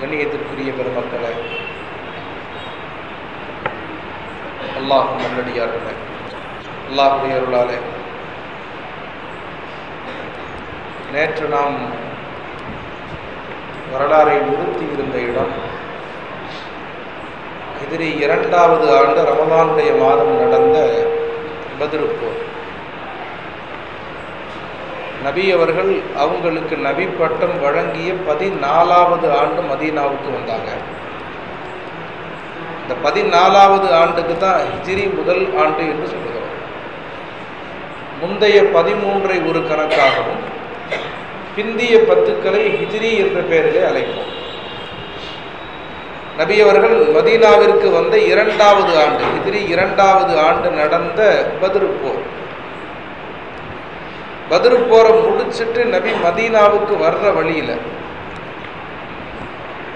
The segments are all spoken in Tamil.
கண்ணியத்திற்குரிய பெருமக்களை அல்லாஹ் நல்லடியார்களே அல்லாஹுடைய அருளாலே. நேற்று நாம் வரலாறை நிறுத்தி இருந்த இடம் எதிரி இரண்டாவது ஆண்டு ரமலானுடைய மாதம் நடந்த பதிருப்போர். நபி அவர்கள் அவங்களுக்கு நபி பட்டம் வழங்கிய பதினாலாவது ஆண்டு மதீனாவுக்கு வந்தாங்க. இந்த பதினாலாவது ஆண்டுக்கு தான் ஹிஜிரி முதல் ஆண்டு என்று சொல்கிறோம் முந்தைய பதிமூன்றை ஒரு கணக்காகவும் பிந்திய பத்துக்களை ஹிஜிரி என்ற பெயரிலே அழைப்போம். நபி அவர்கள் மதீனாவிற்கு வந்த இரண்டாவது ஆண்டு ஹிஜிரி இரண்டாவது ஆண்டு நடந்த பதிர்போர் பதிரு போரை முடிச்சிட்டு நபி மதீனாவுக்கு வர்ற வழியில.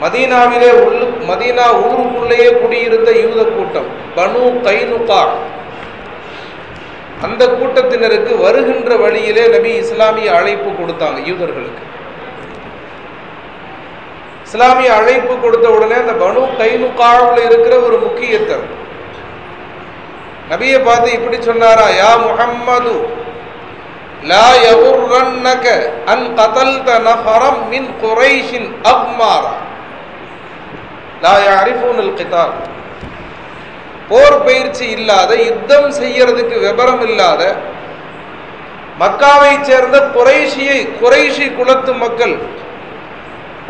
மதீனாவிலே உள்ளு மதீனா ஊருக்குள்ளேயே குடியிருந்த யூத கூட்டம் பனு கைனுகா. அந்த கூட்டத்தினருக்கு வருகின்ற வழியிலே நபி இஸ்லாமிய அழைப்பு கொடுத்தாங்க யூதர்களுக்கு. இஸ்லாமிய அழைப்பு கொடுத்த உடனே அந்த பனு கைனுகாவில் இருக்கிற ஒரு முக்கியத்தர் நபியை பார்த்து இப்படி சொன்னாரா யா முகம்மது லா யகுர்ரன்னக அன் கதல்த நஃபரம் மின் குரைஷின் அக்மாரா லா யஅரிஃபூனல் கிதால் போர் பயிற்சி இல்லாத யுத்தம் செய்யறதுக்கு விபரம் இல்லாத மக்காவை சேர்ந்த குறைஷியை குறைஷி குலத்து மக்கள்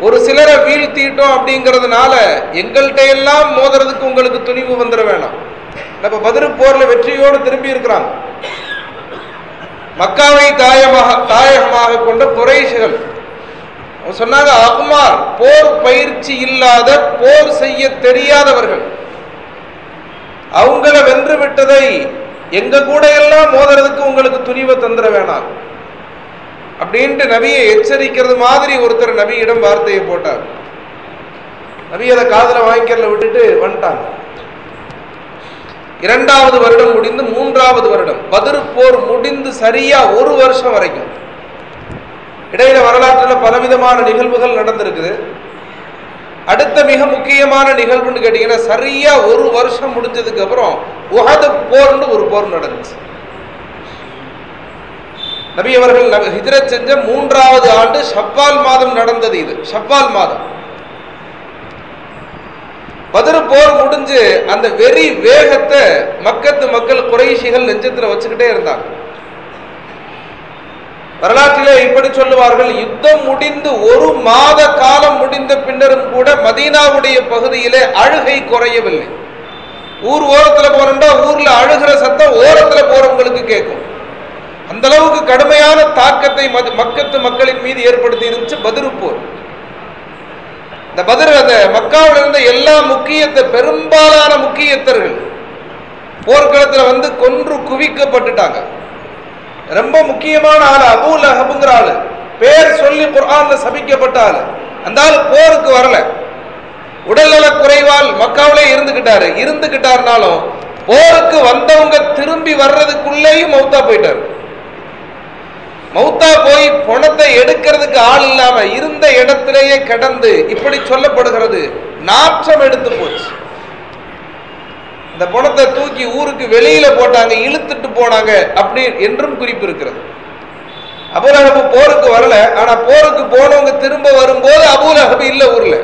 ஒரு சிலரை வீழ்த்திட்டோம் அப்படிங்கிறதுனால எங்கள்கிட்ட எல்லாம் மோதுறதுக்கு உங்களுக்கு துணிவு வந்துட வேணாம். நம்ம பதிரு போர்ல வெற்றியோடு திரும்பி இருக்கிறாங்க. மக்காவை தாயமாக தாயகமாக கொண்ட குறைஷிகள். சொன்னாங்க அகுமார் போர் பயிற்சி இல்லாத போர் செய்ய தெரியாதவர்கள். அவங்கள வென்று விட்டதை எங்க கூட எல்லாம் மோதுறதுக்கு உங்களுக்கு துணிவை தந்துட வேணாம். அப்படின்ட்டு நபியை எச்சரிக்கிறது மாதிரி ஒருத்தர் நபியிடம் வார்த்தையை போட்டார். நபி அதை காதல வாங்கிக்கல விட்டுட்டு வந்துட்டாங்க. இரண்டாவது வருடம் முடிந்து மூன்றாவது வருடம். பதிரு போர் முடிந்து சரியா ஒரு வருஷம் வரைக்கும். இடையில வரலாற்றில் பலவிதமான நிகழ்வுகள் நடந்திருக்குது. அடுத்த மிக முக்கியமான நிகழ்வுன்னு கேட்டீங்கன்னா சரியா ஒரு வருஷம் முடிஞ்சதுக்கு அப்புறம் உகது போர்னு ஒரு போர் நடந்துச்சு. நபி அவர்கள் ஹிஜரத் செஞ்ச மூன்றாவது ஆண்டு ஷப்பால் மாதம் நடந்தது இது. ஷப்பால் மாதம். பதிரு போர் முடிஞ்சு அந்த வெறி வேகத்தை மக்கத்து மக்கள் குறைஷிகள் நெஞ்சத்துல வச்சுக்கிட்டே இருந்தாங்க. வரலாற்றிலே இப்படி சொல்லுவார்கள் யுத்தம் முடிந்து ஒரு மாத காலம் முடிந்த பின்னரும் கூட மதீனாவுடைய பகுதியிலே அழுகை குறையவில்லை. ஊர் ஓரத்துல போனோம்னா ஊர்ல அழுகிற சத்தம் ஓரத்துல போறவங்களுக்கு கேட்கும். அந்த அளவுக்கு கடுமையான தாக்கத்தை மக்கத்து மக்களின் மீது ஏற்படுத்தி இருந்துச்சு பதிரு போர். இந்த பதிர் அந்த மக்காவில் இருந்த எல்லா முக்கியத்தை பெரும்பாலான முக்கியத்தர்கள் போர்க்களத்தில் வந்து கொன்று குவிக்கப்பட்டுட்டாங்க. ரொம்ப முக்கியமான ஆள் அபூல் அஹபுங்கிற ஆள். பேர் சொல்லி குர்ஆன்ல சபிக்கப்பட்ட ஆள். அந்த ஆள் போருக்கு வரல. உடல்நல குறைவால் மக்காவிலே இருந்துகிட்டாரு. இருந்துகிட்டாருனாலும் போருக்கு வந்தவங்க திரும்பி வர்றதுக்குள்ளேயும் மௌத்தா போயிட்டாரு. மௌத்தா போய் பணத்தை எடுக்கிறதுக்கு ஆள் இல்லாம இருந்த இடத்திலேயே கிடந்து இப்படி சொல்லப்படுகிறது. நாற்றம் எடுத்து போச்சு. இந்த பணத்தை தூக்கி ஊருக்கு வெளியில போட்டாங்க இழுத்துட்டு போனாங்க அப்படி என்றும் குறிப்பு இருக்கிறது. அபுலஹபு போருக்கு வரல. ஆனா போருக்கு போனவங்க திரும்ப வரும்போது அபுலஹபு இல்ல ஊர்ல.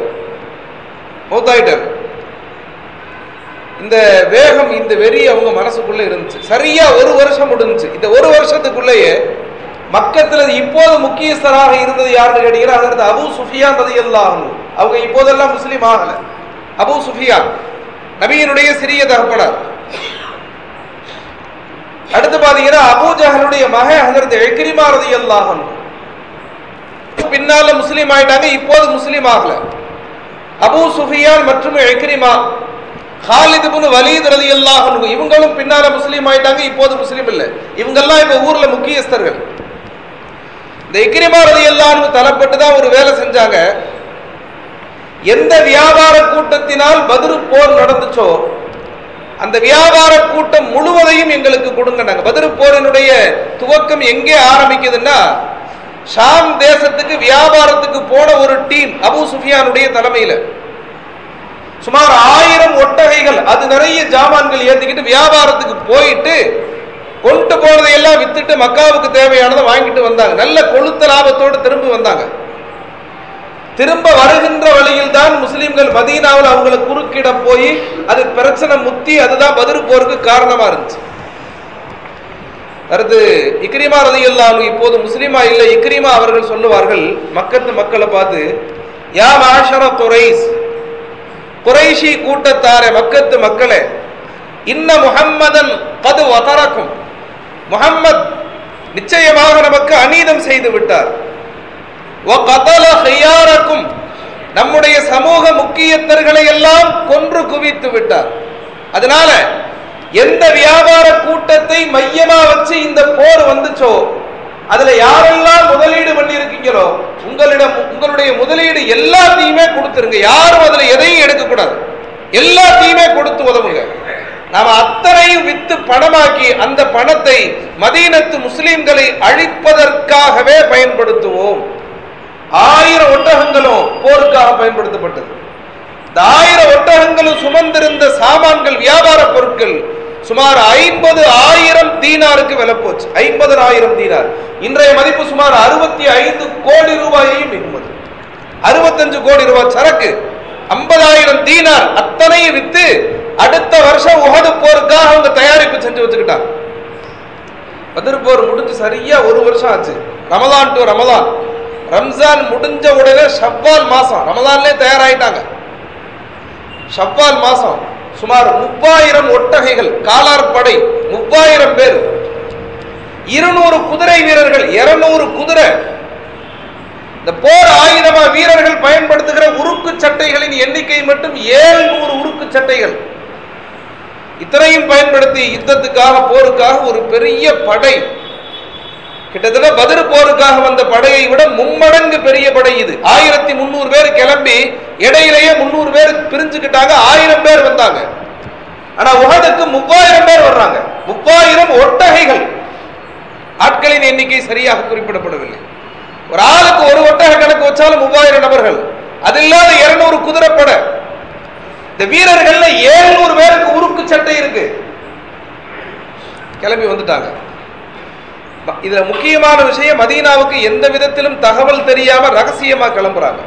மௌத்தாயிட்டார். இந்த வேகம் இந்த வெறி அவங்க மனசுக்குள்ள இருந்துச்சு. சரியா ஒரு வருஷம் முடிஞ்சுச்சு. இந்த ஒரு வருஷத்துக்குள்ளேயே மக்கத்துல இப்போது முக்கியஸ்தராக இருந்தது யாருன்னு கேட்டீங்கன்னா அதற்கு அபு சுஃபியான் ரதி அவங்க இப்போதெல்லாம் முஸ்லீம் ஆகல. அபு சுஃபியான் நபியினுடைய சிறிய தகப்பனார். அடுத்து பாத்தீங்கன்னா அபூஜஹலுடைய மக ஹசரத் எக்ரிமா ரதி அல்லாஹன் பின்னால முஸ்லீம் ஆயிட்டாங்க இப்போது முஸ்லீம் ஆகல. அபு சுஃபியான் மற்றும் எக்ரிமா ஹாலித் இப்னு வலீத் ரதி அன்ஹு இவங்களும் பின்னால முஸ்லீம் ஆயிட்டாங்க இப்போது முஸ்லீம் இல்லை. இவங்கெல்லாம் இப்ப ஊர்ல முக்கியஸ்தர்கள். இந்த இக்ரிமா ரலியல்லாஹு அன்ஹு தலைப்பட்டு தான் ஒரு வேலை செஞ்சாங்க. எந்த வியாபார கூட்டத்தினால் பதிரு போர் நடந்துச்சோ அந்த வியாபார கூட்டம் முழுவதையும் எங்களுக்கு கொடுங்க நாங்க பதிரு போரினுடைய துவக்கம் எங்கே ஆரம்பிக்குதுன்னா ஷாம் தேசத்துக்கு வியாபாரத்துக்கு போன ஒரு டீம் அபு சுஃபியானுடைய தலைமையில. சுமார் ஆயிரம் ஒட்டகைகள் அது நிறைய ஜாமான்கள் ஏத்திக்கிட்டு வியாபாரத்துக்கு போயிட்டு கொண்டு போனதை எல்லாம் வித்துட்டு மக்காவுக்கு தேவையானதை வாங்கிட்டு வந்தாங்க. நல்ல கொளுத்த லாபத்தோடு திரும்பி வந்தாங்க. திரும்ப வருகின்ற வழியில் தான் முஸ்லீம்கள் மதீனாவில் அவங்களை குறுக்கிட போய் அது பிரச்சனை முத்தி அதுதான் பதில் போருக்கு காரணமா இருந்துச்சு. அடுத்து இக்ரிமா ரதியல்லாஹு இப்போது முஸ்லீமா இல்லை இக்ரிமா அவர்கள் சொல்லுவார்கள் மக்கத்து மக்களை பார்த்து யா மாஷர குறைஸ் குறைஷி கூட்டத்தாரே மக்கத்து மக்களே இன்ன முகம்மதன் பது வதரக்கும் முகம்மத் நிச்சயமாக நமக்கு அநீதம் செய்து விட்டார். நம்முடைய சமூக முக்கியத்தர்களை எல்லாம் கொன்று குவித்து விட்டார். அதனால எந்த வியாபார கூட்டத்தை மையமா வச்சு இந்த போர் வந்துச்சோ அதுல யாரெல்லாம் முதலீடு பண்ணிருக்கீங்களோ உங்களிடம் உங்களுடைய முதலீடு எல்லாத்தையுமே கொடுத்துருங்க. யாரும் அதுல எதையும் எடுக்கக்கூடாது. எல்லாத்தையுமே கொடுத்து உதவுங்க. நாம அத்தனையும் வித்து பணமாக்கி அந்த பணத்தை மதீனத்து முஸ்லிம்களை அழிப்பதற்காகவே பயன்படுத்துவோம். ஆயிரம் ஒட்டகங்களும் போருக்காக பயன்படுத்தப்பட்டது. இந்த ஆயிரம் ஒட்டகங்களும் சுமந்திருந்த சாமான்கள் வியாபார பொருட்கள் சுமார் ஐம்பது ஆயிரம் தீனாருக்கு விலை போச்சு. ஐம்பது ஆயிரம் தீனார். இன்றைய மதிப்பு சுமார் அறுபத்தி ஐந்து கோடி ரூபாயையும் மிகுமது. அறுபத்தஞ்சு கோடி ரூபாய் சரக்கு ஐம்பதாயிரம் தீனார் அத்தனையும் வித்து அடுத்த வருஷம் உகது போருக்காக அவங்க தயாரிப்பு செஞ்சு வச்சுக்கிட்டாங்க. பதிர் போர் முடிஞ்சு சரியா ஒரு வருஷம் ஆச்சு. ரமதான் டு ரமதான் ரம்ஜான் முடிஞ்ச உடனே ஷவ்வால் மாசம். ரமலான்லே தயாராயிட்டாங்க. ஷவ்வால் மாசம். சுமார் முப்பாயிரம் ஒட்டகைகள் காலார் படை முப்பாயிரம் பேர். இருநூறு குதிரை வீரர்கள் இருநூறு குதிரை. இந்த போர் ஆயுதமா வீரர்கள் பயன்படுத்துகிற உருக்கு சட்டைகளின் எண்ணிக்கை மட்டும் ஏழுநூறு உருக்கு சட்டைகள். இத்தனையும் பயன்படுத்தி யுத்தத்துக்காக போருக்காக ஒரு பெரிய படை. கிட்டத்தட்ட பதிரு போருக்காக வந்த படையை விட மும்மடங்கு பெரிய படை இது. ஆயிரத்தி முந்நூறு பேர் கிளம்பி இடையிலேயே முந்நூறு பேர் பிரிஞ்சுக்கிட்டாங்க ஆயிரம் பேர் வந்தாங்க. ஆனா உகதுக்கு முப்பாயிரம் பேர் வர்றாங்க. முப்பாயிரம் ஒட்டகைகள். ஆட்களின் எண்ணிக்கை சரியாக குறிப்பிடப்படவில்லை. ஒரு ஆளுக்கு ஒரு ஒட்டக கணக்கு வச்சாலும் மூவாயிரம் நபர்கள். அது இல்லாத இருநூறு குதிரைப்படை இந்த வீரர்கள்ல ஏழுநூறு பேருக்கு உருக்கு சட்டை இருக்கு. கிளம்பி வந்துட்டாங்க. இதுல முக்கியமான விஷயம் மதீனாவுக்கு எந்த விதத்திலும் தகவல் தெரியாம ரகசியமா கிளம்புறாங்க.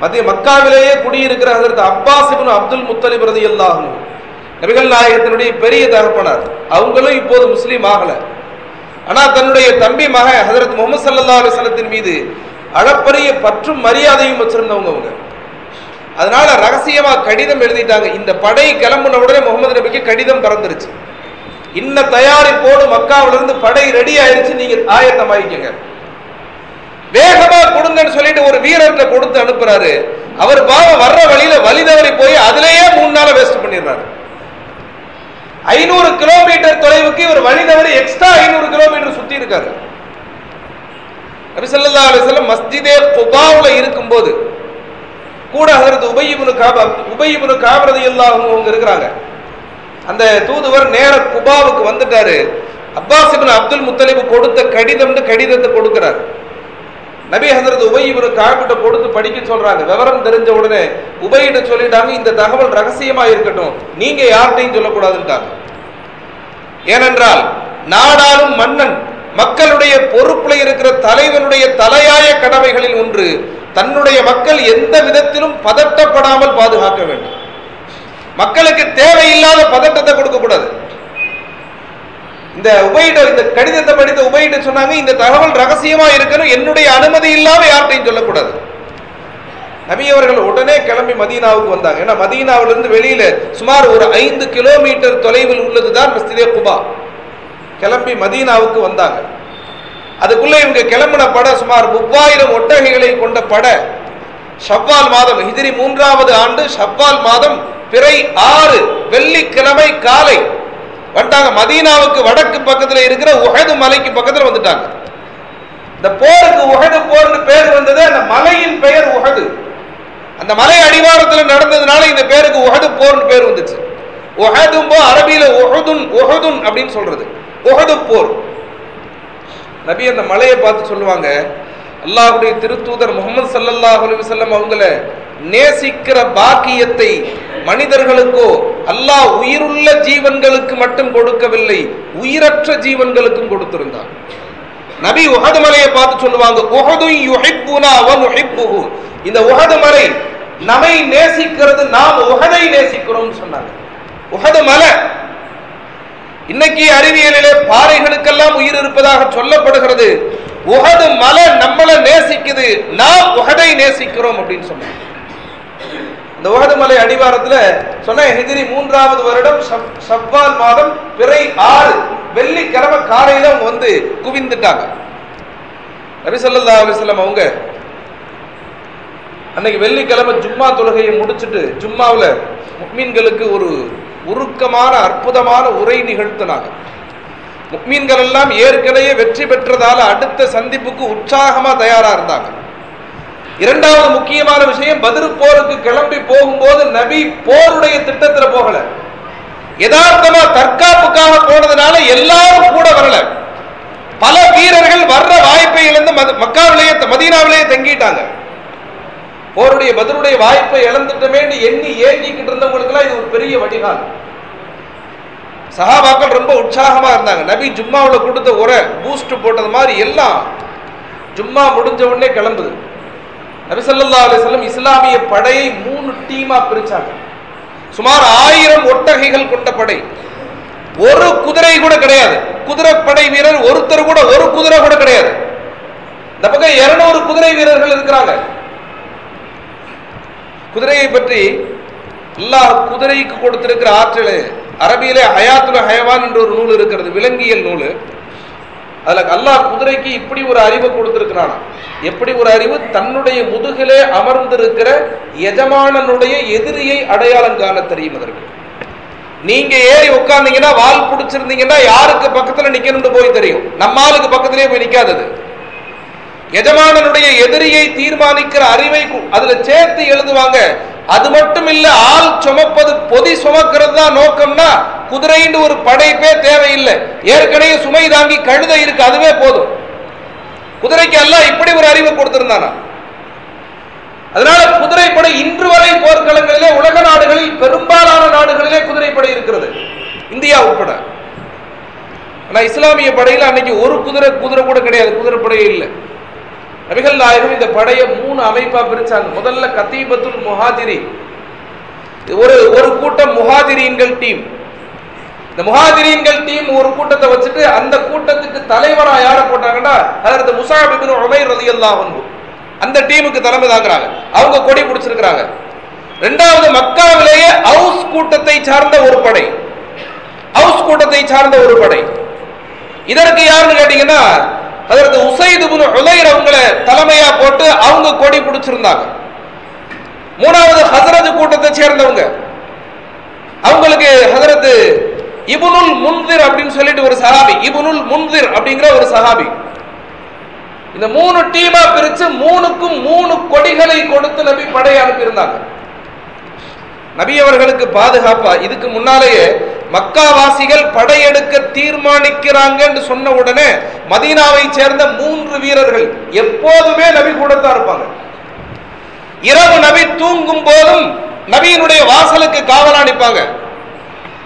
மத்திய மக்காவிலேயே குடியிருக்கிற ஹதரத் அப்பாஸ் அப்துல் முத்தலிப் ரலியல்லாஹு எல்லாகும் நபிகள் நாயகத்தினுடைய பெரிய தகப்பனார். அவங்களும் இப்போது முஸ்லீம் ஆகல. ஆனா தன்னுடைய தம்பி மக ஹசரத் முகமது சல்லா அலுவலத்தின் மீது அளப்பரிய பற்றும் மரியாதையும் வச்சிருந்தவங்க அவங்க அதனால ரகசியமா கடிதம் எழுதிட்டாங்க. இந்த படை கிளம்புன உடனே முகமது நபிக்கு கடிதம் பறந்துருச்சு இன்ன தயாரிப்போடு மக்காவில இருந்து படை ரெடி ஆயிடுச்சு நீங்க ஆயத்தமாயிக்கங்க வேகமா கொடுங்கன்னு சொல்லிட்டு ஒரு வீரர்கிட்ட கொடுத்து அனுப்புறாரு. அவர் பாவம் வர்ற வழியில வழி தவறி போய் அதுலயே மூணு நாள வேஸ்ட் பண்ணிடுறாரு. ஐநூறு கிலோமீட்டர் தொலைவுக்கு இவர் வழி தவறி எக்ஸ்ட்ரா ஐநூறு கிலோமீட்டர் சுத்தி இருக்காரு. நபி ஸல்லல்லாஹு மஸ்ஜிதே குபாவுல இருக்கும்போது கூட ஹஜரத் உபயிபுனு காபா உபயிபுனு காப் ரலியல்லாஹு அவங்க இருக்கிறாங்க. அந்த தூதுவர் நேர குபாவுக்கு வந்துட்டாரு. அப்பாஸ் அப்துல் முத்தலிபு கொடுத்த கடிதம்னு கடிதத்தை கொடுக்கிறார். நபி ஹசரத் உபய் இவரு காப்பிட்ட கொடுத்து படிக்க சொல்றாங்க. விவரம் தெரிஞ்ச உடனே உபயிட்ட சொல்லிட்டாங்க இந்த தகவல் ரகசியமா இருக்கட்டும். நீங்க யார்கிட்டையும் சொல்லக்கூடாதுன்ட்டாங்க. ஏனென்றால் நாடாளும் மன்னன் மக்களுடைய பொறுப்புல இருக்கிற தலைவனுடைய தலையாய கடமைகளில் ஒன்று தன்னுடைய மக்கள் எந்த விதத்திலும் பதட்டப்படாமல் பாதுகாக்க வேண்டும். மக்களுக்கு தேவையில்லாத பதட்டத்தை கொடுக்க கூடாது. இந்த உபயிட இந்த கடிதத்தை படித்த உபயிட்ட சொன்னாங்க இந்த தகவல் ரகசியமா இருக்கணும் என்னுடைய அனுமதி இல்லாம யார்கிட்டையும் சொல்லக்கூடாது. நபி அவர்கள் உடனே கிளம்பி மதீனாவுக்கு வந்தாங்க. ஏன்னா மதீனாவிலிருந்து வெளியில சுமார் ஒரு ஐந்து கிலோமீட்டர் தொலைவில் உள்ளதுதான் மஸ்திதே குபா. கிளம்பி மதீனாவுக்கு வந்தாங்க. அதுக்குள்ள இவங்க கிளம்பின பட சுமார் மூவாயிரம் ஒட்டகைகளை கொண்ட பட. ஷவ்வால் மாதம் ஹிஜ்ரி மூன்றாவது ஆண்டு ஷவ்வால் மாதம் பிறை ஆறு வெள்ளிக்கிழமை காலை. வந்துட்டாங்க. மதீனாவுக்கு வடக்கு பக்கத்தில் இருக்கிற உஹது மலைக்கு பக்கத்தில் வந்துட்டாங்க. இந்த போருக்கு உகது போர்னு பேர் வந்தது அந்த மலையின் பெயர் உகது அந்த மலை அடிவாரத்தில் நடந்ததுனால இந்த பேருக்கு உகது போர்னு பேர் வந்துச்சு. உஹதும்போ அரபியில உகதுன் உகதுன் அப்படின்னு சொல்றது. உகது போர். நபி அந்த மலையை பார்த்து சொல்லுவாங்க அல்லாஹுடைய திருத்தூதர் முகமது சல்லாஹ் அலுவலம் அவங்கள நேசிக்கிற பாக்கியத்தை மனிதர்களுக்கோ அல்லாஹ் உயிருள்ள ஜீவன்களுக்கு மட்டும் கொடுக்கவில்லை உயிரற்ற ஜீவன்களுக்கும் கொடுத்திருந்தார். நபி உஹது மலையை பார்த்து சொல்லுவாங்க இந்த உஹது மலை நம்மை நேசிக்கிறது நாம் உஹதை நேசிக்கிறோம் சொன்னாங்க. உஹது மலை இன்னைக்கு அறிவியலிலே பாறைகளுக்கெல்லாம் உயிர் இருப்பதாக சொல்லப்படுகிறது. உகது மலை நம்மளை நேசிக்குது. நாம் உகதை நேசிக்கிறோம் அப்படின்னு சொன்னாங்க. இந்த உகது மலை அடிவாரத்துல சொன்ன எதிரி மூன்றாவது வருடம் சவ்வால் மாதம் பிறை ஆறு வெள்ளிக்கிழமை காலையில அவங்க வந்து குவிந்துட்டாங்க. நபி ஸல்லல்லாஹு அவங்க அன்னைக்கு வெள்ளிக்கிழமை ஜும்மா தொழுகையை முடிச்சிட்டு ஜும்மாவுல முக்மீன்களுக்கு ஒரு உருக்கமான அற்புதமான உரை நிகழ்த்தினாங்க. முக்மீன்கள் எல்லாம் ஏற்கனவே வெற்றி பெற்றதால அடுத்த சந்திப்புக்கு உற்சாகமா தயாரா இருந்தாங்க. இரண்டாவது முக்கியமான விஷயம் பதில் போருக்கு கிளம்பி போகும்போது நபி போருடைய திட்டத்துல போகல. யதார்த்தமா தற்காப்புக்காக போனதுனால எல்லாரும் கூட வரல. பல வீரர்கள் வர்ற வாய்ப்பை இழந்து மக்காவிலேயே மதீனாவிலேயே தங்கிட்டாங்க. போருடைய பதிலுடைய வாய்ப்பை இழந்துட்டமே எண்ணி ஏங்கிக்கிட்டு இருந்தவங்களுக்குலாம் இது ஒரு பெரிய வடிகால். சஹாபாக்கள் ரொம்ப உற்சாகமா இருந்தாங்க. நபி ஜும்மாவில் கொடுத்த உரை பூஸ்ட் போட்டது மாதிரி எல்லாம் ஜும்மா முடிஞ்ச உடனே கிளம்புது. நபிசல்லா அலிஸ்லம் இஸ்லாமிய படையை மூணு டீமா பிரிச்சாங்க. சுமார் ஆயிரம் ஒட்டகைகள் கொண்ட படை. ஒரு குதிரை கூட கிடையாது. குதிரைப்படை வீரர் ஒருத்தர் கூட ஒரு குதிரை கூட கிடையாது. இந்த பக்கம் இருநூறு குதிரை வீரர்கள் இருக்கிறாங்க. குதிரையை பற்றி அல்லாஹ் குதிரைக்கு கொடுத்திருக்கிற ஆற்றல் அரபியிலே ஹயாத்துல ஹயவான் என்ற ஒரு நூல் இருக்கிறது விலங்கியல் நூல். அதில் அல்லாஹ் குதிரைக்கு இப்படி ஒரு அறிவை கொடுத்துருக்கிறானா. எப்படி ஒரு அறிவு? தன்னுடைய முதுகிலே அமர்ந்திருக்கிற எஜமானனுடைய எதிரியை அடையாளம் காண தெரியும் அதற்கு. நீங்க ஏறி உட்கார்ந்தீங்கன்னா வால் பிடிச்சிருந்தீங்கன்னா யாருக்கு பக்கத்துல நிக்கணும்னு போய் தெரியும். நம்ம ஆளுக்கு பக்கத்திலே போய் நிக்காதது. எஜமானனுடைய எதிரியை தீர்மானிக்கிற அறிவை அதுல சேர்த்து எழுதுவாங்க. அது மட்டும் இல்ல ஆள் சுமப்பது பொதி சுமக்கிறது தான் நோக்கம்னா குதிரைன்னு ஒரு படைப்பே தேவையில்லை. ஏற்கனவே சுமை தாங்கி கழுதை இருக்கு அதுவே போதும். குதிரைக்கு எல்லாம் இப்படி ஒரு அறிவு கொடுத்திருந்தானா? அதனால குதிரைப்படை இன்று வரை போர்க்களங்களிலே உலக நாடுகளில் பெரும்பாலான நாடுகளிலே குதிரைப்படை இருக்கிறது. இந்தியா உட்பட. ஆனா இஸ்லாமிய படையில அன்னைக்கு ஒரு குதிரை குதிரை கூட கிடையாது. குதிரைப்படையே இல்லை. நபிகள் நாயகம் இந்த படையை மூணு அமைப்பா பிரிச்சாங்க. முதல்ல கத்தீபத்துல் முஹாஜிரி. ஒரு ஒரு கூட்டம் முஹாஜிரீன்கள் டீம். இந்த முஹாஜிரீன்கள் டீம் ஒரு கூட்டத்தை வச்சுட்டு அந்த கூட்டத்துக்கு தலைவரா யார போட்டாங்கன்னா அதற்கு முசாபிபின் இப்னு உமைர் ரலியல்லாஹு அந்த டீமுக்கு தலைமை தாங்குறாங்க. அவங்க கொடி பிடிச்சிருக்கிறாங்க. ரெண்டாவது மக்காவிலேயே ஹவுஸ் கூட்டத்தை சார்ந்த ஒரு படை. ஹவுஸ் கூட்டத்தை சார்ந்த ஒரு படை. இதற்கு யாருன்னு கேட்டீங்கன்னா அதற்கு உசைது இப்னு உலைர் அவங்கள தலைமையா போட்டு அவங்க கொடி பிடிச்சிருந்தாங்க. மூணாவது ஹசரத் கூட்டத்தை சேர்ந்தவங்க. அவங்களுக்கு ஹசரத் இபுனுல் முன்திர் அப்படின்னு சொல்லிட்டு ஒரு சஹாபி இபுனுல் முன்திர் அப்படிங்கிற ஒரு சஹாபி. இந்த மூணு டீமா பிரிச்சு மூணுக்கும் மூணு கொடிகளை கொடுத்து நபி படை அனுப்பியிருந்தாங்க. நபி அவர்களுக்கு பாதுகாப்பா இதுக்கு முன்னாலேயே மக்காவாசிகள் படையெடுக்க தீர்மானிக்கிறாங்க என்று சொன்ன உடனே மதீனாவை சேர்ந்த மூன்று வீரர்கள் எப்போதுமே நபி கூடத்தான் இருப்பாங்க. இரவு நபி தூங்கும் போதும் நபியினுடைய வாசலுக்கு காவலா நிப்பாங்க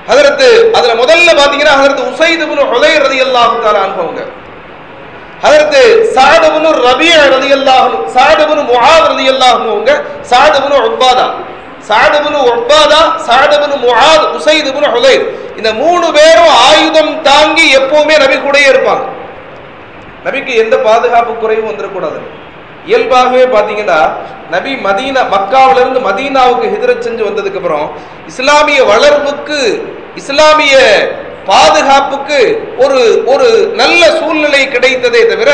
ஹதரத்து அதுல முதல்ல பாத்தீங்கன்னா ஹதரத்து உசைத் இப்னு ரதி ரலியல்லாஹு தஆலா அன்ஹுங்க ஹதரத்து சஅத் இப்னு ரபீஅ ரலியல்லாஹு சஅத் இப்னு முஆத் ரலியல்லாஹு அன்ஹுங்க சஅத் உபாதா சஅத் இப்னு உபாதா சஅத் இப்னு முஆத் இந்த மூணு பேரும் ஆயுதம் தாங்கி எப்பவுமே நபி கூடயே இருப்பாங்க. நபிக்கு எந்த பாதுகாப்பு குறைவும் வந்துடக்கூடாது இயல்பாகவே பார்த்தீங்கன்னா நபி மதீனா மக்காவிலிருந்து மதீனாவுக்கு ஹிஜ்ரத் செஞ்சு வந்ததுக்கு அப்புறம் இஸ்லாமிய வளர்வுக்கு இஸ்லாமிய பாதுகாப்புக்கு ஒரு ஒரு நல்ல சூழ்நிலை கிடைத்ததே தவிர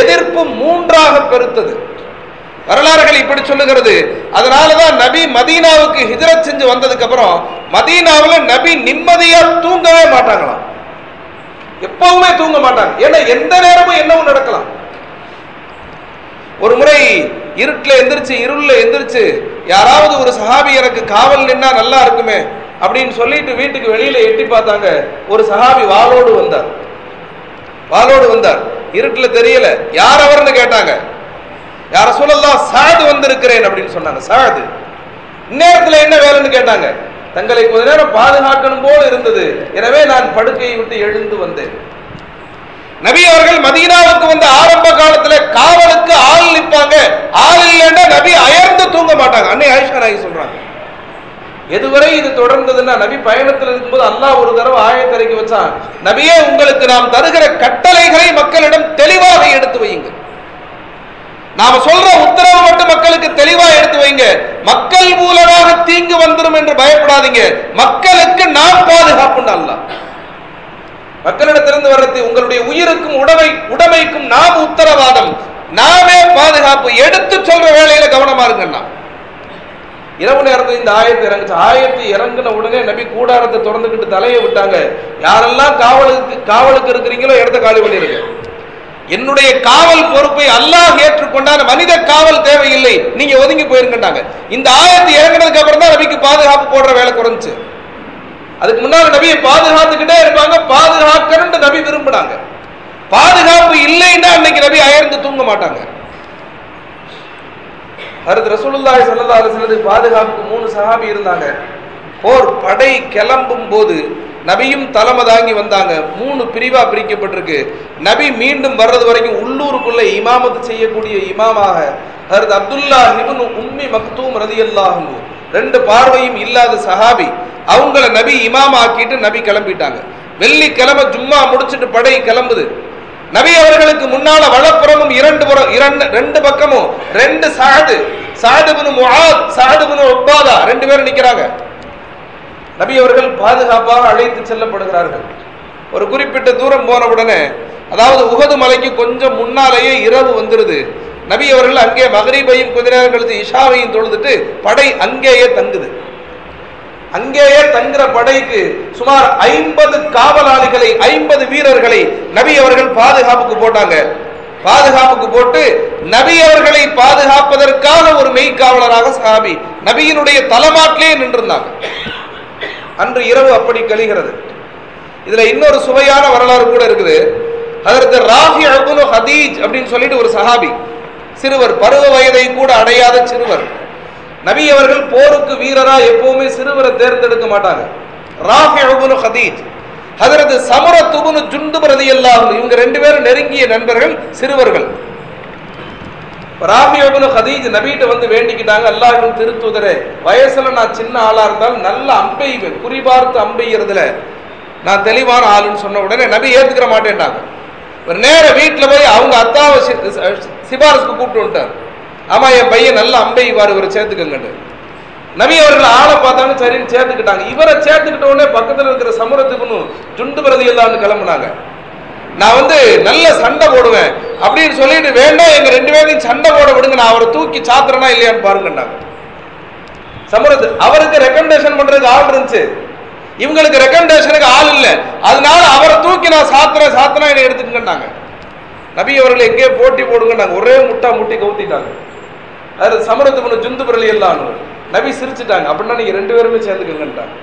எதிர்ப்பு மூன்றாக பெருத்தது. வரலாறுகள் இப்படி சொல்லுகிறது. அதனாலதான் நபி மதீனாவுக்கு ஹிஜ்ரத் செஞ்சு வந்ததுக்கு அப்புறம் மதீனாவுல நபி நிம்மதியா தூங்கவே மாட்டாங்களாம். எப்பவுமே தூங்க மாட்டாங்க. ஏன்னா எந்த நேரமும் என்னவும் நடக்கலாம். ஒரு முறை இருட்டில் எந்திரிச்சு இருள்ல எந்திரிச்சு யாராவது ஒரு சஹாபி எனக்கு காவல் நின்னா நல்லா இருக்குமே அப்படின்னு சொல்லிட்டு வீட்டுக்கு வெளியில எட்டி பார்த்தாங்க. ஒரு சஹாபி வாளோடு வந்தார். வாளோடு வந்தார். இருட்டுல தெரியல. யார் அவர்னு கேட்டாங்க. யார சொல்லலாம் சாது வந்திருக்கிறேன் அப்படின்னு சொன்னாங்க. சாது. இந்நேரத்தில் என்ன வேலைன்னு கேட்டாங்க. தங்களை கொஞ்ச நேரம் பாதுகாக்கணும் போல இருந்தது. எனவே நான் படுக்கையை விட்டு எழுந்து வந்தேன். நபி அவர்கள் மதீனாவுக்கு வந்த ஆரம்ப காலத்துல காவலுக்கு ஆள் நிற்பாங்க. ஆள் இல்லைன்னா நபி அயர்ந்து தூங்க மாட்டாங்க. அன்னை ஆயிஷா நாயகி சொல்றாங்க. எதுவரை இது தொடர்ந்ததுன்னா நபி பயணத்தில் இருக்கும்போது அல்லாஹ் ஒரு தடவை ஆயத்தரைக்கு வச்சான். நபியே உங்களுக்கு நாம் தருகிற கட்டளைகளை மக்களிடம் தெளிவாக எடுத்து வையுங்க நாம சொல்ற உத்தரவு மட்டும் மக்களுக்கு தெளிவா எடுத்து வைங்க. மக்கள் மூலமாக தீங்கு வந்துடும் என்று பயப்படாதீங்க. மக்களுக்கு நாம் பாதுகாப்புண்டு அல்லாஹ் மக்களிடத்திலிருந்து வர்றது உங்களுடைய உயிருக்கும் உடமை உடமைக்கும் நாம் உத்தரவாதம். நாமே பாதுகாப்பு. எடுத்து சொல்ற வேலையில கவனமா இருங்கண்ணா. இரவு நேரத்தில் இந்த ஆயத்தை இறங்குச்சு. ஆயத்தை இறங்குன உடனே நபி கூடாரத்தை திறந்துக்கிட்டு தலையை விட்டாங்க. யாரெல்லாம் காவலுக்கு காவலுக்கு இருக்கிறீங்களோ இடத்த காலி பண்ணிருங்க என்னுடைய காவல் பொறுப்பை அல்லாஹ் ஏற்றுக்கொண்டால் மனித காவல் தேவையில்லை. நீங்க ஒதுங்கி போயிருங்கட்டாங்க இந்த ஆயத்து இறங்கினதுக்கு அப்புறம் தான் நபிக்கு பாதுகாப்பு போடுற வேலை குறைஞ்சு அதுக்கு முன்னால் நபியை பாதுகாத்துக்கிட்டே இருப்பாங்க. பாதுகாக்கணும்னு நபி விரும்பினாங்க. பாதுகாப்பு இல்லைன்னா அன்னைக்கு நபி அயர்ந்து தூங்க மாட்டாங்க. அடுத்து ரசூலுல்லாஹி ஸல்லல்லாஹு அலைஹி வஸல்லம் பாதுகாப்புக்கு மூணு சஹாபி இருந்தாங்க. போர் படை கிளம்பும் போது நபியும் தலைமை தாங்கி வந்தாங்க. மூணு பிரிவா பிரிக்கப்பட்டிருக்கு. நபி மீண்டும் வர்றது வரைக்கும் உள்ளூருக்குள்ள இமாமத்து செய்யக்கூடிய இமாமாக ஹரத் அப்துல்லா இப்னு உம்மி மக்தூம் ரலியல்லாஹு அன்ஹு. ரெண்டு பார்வையும் இல்லாத சஹாபி அவங்கள நபி இமாம் ஆக்கிட்டு நபி கிளம்பிட்டாங்க. வெள்ளிக்கிழமை ஜும்மா முடிச்சிட்டு படை கிளம்புது. நபி அவர்களுக்கு முன்னால வலப்புறமும் இரண்டு புறம் இரண்டு ரெண்டு பக்கமும் ரெண்டு சாது சாதுபுனு முஆத் சாதுபுனு ஒப்பாதா ரெண்டு பேரும் நிக்கிறாங்க. நபி அவர்கள் பாதுகாப்பாக அழைத்து செல்லப்படுகிறார்கள். ஒரு குறிப்பிட்ட தூரம் போன உடனே அதாவது உகது மலைக்கு கொஞ்சம் முன்னாலேயே இரவு வந்துருது. நபி அவர்கள் அங்கே மகரீபையும் கொஞ்ச நேரம் கழித்து இஷாவையும் தொழுதுட்டு படை அங்கேயே தங்குது. அங்கேயே தங்குற படைக்கு சுமார் ஐம்பது காவலாளிகளை ஐம்பது வீரர்களை நபி அவர்கள் பாதுகாப்புக்கு போட்டாங்க. பாதுகாப்புக்கு போட்டு நபி அவர்களை பாதுகாப்பதற்கான ஒரு மெய்க்காவலராக சஹாபி நபியினுடைய தலைமாட்டிலே நின்றிருந்தாங்க. அன்று இரவு அப்படி கழிகிறது. இதுல இன்னொரு சுவையான வரலாறு கூட இருக்குது. அதற்கு ராகி அபுனு ஹதீஜ் அப்படின்னு சொல்லிட்டு ஒரு சஹாபி சிறுவர் பருவ வயதை கூட அடையாத சிறுவர். நபி அவர்கள் போருக்கு வீரரா எப்பவுமே சிறுவரை தேர்ந்தெடுக்க மாட்டாங்க. ராகி அபுனு ஹதீஜ் அதரது சமரத் உபுனு பிரதி ரலியல்லாஹு இவங்க ரெண்டு பேரும் நெருங்கிய நண்பர்கள் சிறுவர்கள். ராஃபி ஹதீஜ் நபீட்டை வந்து வேண்டிக்கிட்டாங்க அல்லாஹின் திருத்துதரே. வயசுல நான் சின்ன ஆளா இருந்தாலும் நல்ல அம்பெய்வேன் குறிபார்த்து அம்பெய்யறதுல நான் தெளிவான ஆளுன்னு சொன்ன உடனே நபி ஏத்துக்கிற மாட்டேன்ட்டாங்க. ஒரு நேர வீட்டில் போய் அவங்க அத்தாவை சிபாரசுக்கு கூப்பிட்டு வந்துட்டார். ஆமா என் பையன் நல்ல அம்பெய்வார் இவரை சேர்த்துக்கங்கட்டு நபி அவர்கள் ஆளை பார்த்தாங்க சரின்னு சேர்த்துக்கிட்டாங்க. இவரை சேர்த்துக்கிட்ட உடனே பக்கத்துல இருக்கிற சமுரத்துக்குன்னு ஜுண்டு பிரதி எல்லாம்னு கிளம்புனாங்க. நான் வந்து நல்ல சண்டை போடுவேன். அப்படின்னு சொல்லிட்டு வேண்டாம் எங்க ரெண்டு பேரையும் சண்டை போட விடுங்க. நான் அவரை தூக்கி சாத்துறேனா இல்லையான்னு பாருங்கன்னாங்க சமுரத்து அவருக்கு ரெக்கமெண்டேஷன் பண்றதுக்கு ஆள் இருந்துச்சு. இவங்களுக்கு ரெக்கமெண்டேஷனுக்கு ஆள் இல்லை. அதனால அவரை தூக்கி நான் சாத்துறேன் சாத்தினா என்னை எடுத்துக்கங்கன்னாங்க. நபி அவர்கள் எங்கேயோ போட்டி போடுங்கன்னாங்க. ஒரே முட்டா முட்டி கவுத்திட்டாங்க. அது சமரத்து பண்ண ஜுந்து பிரலி எல்லாம் நபி சிரிச்சுட்டாங்க. அப்படின்னா நீங்க ரெண்டு பேருமே சேர்ந்துக்கங்கன்ட்டாங்க.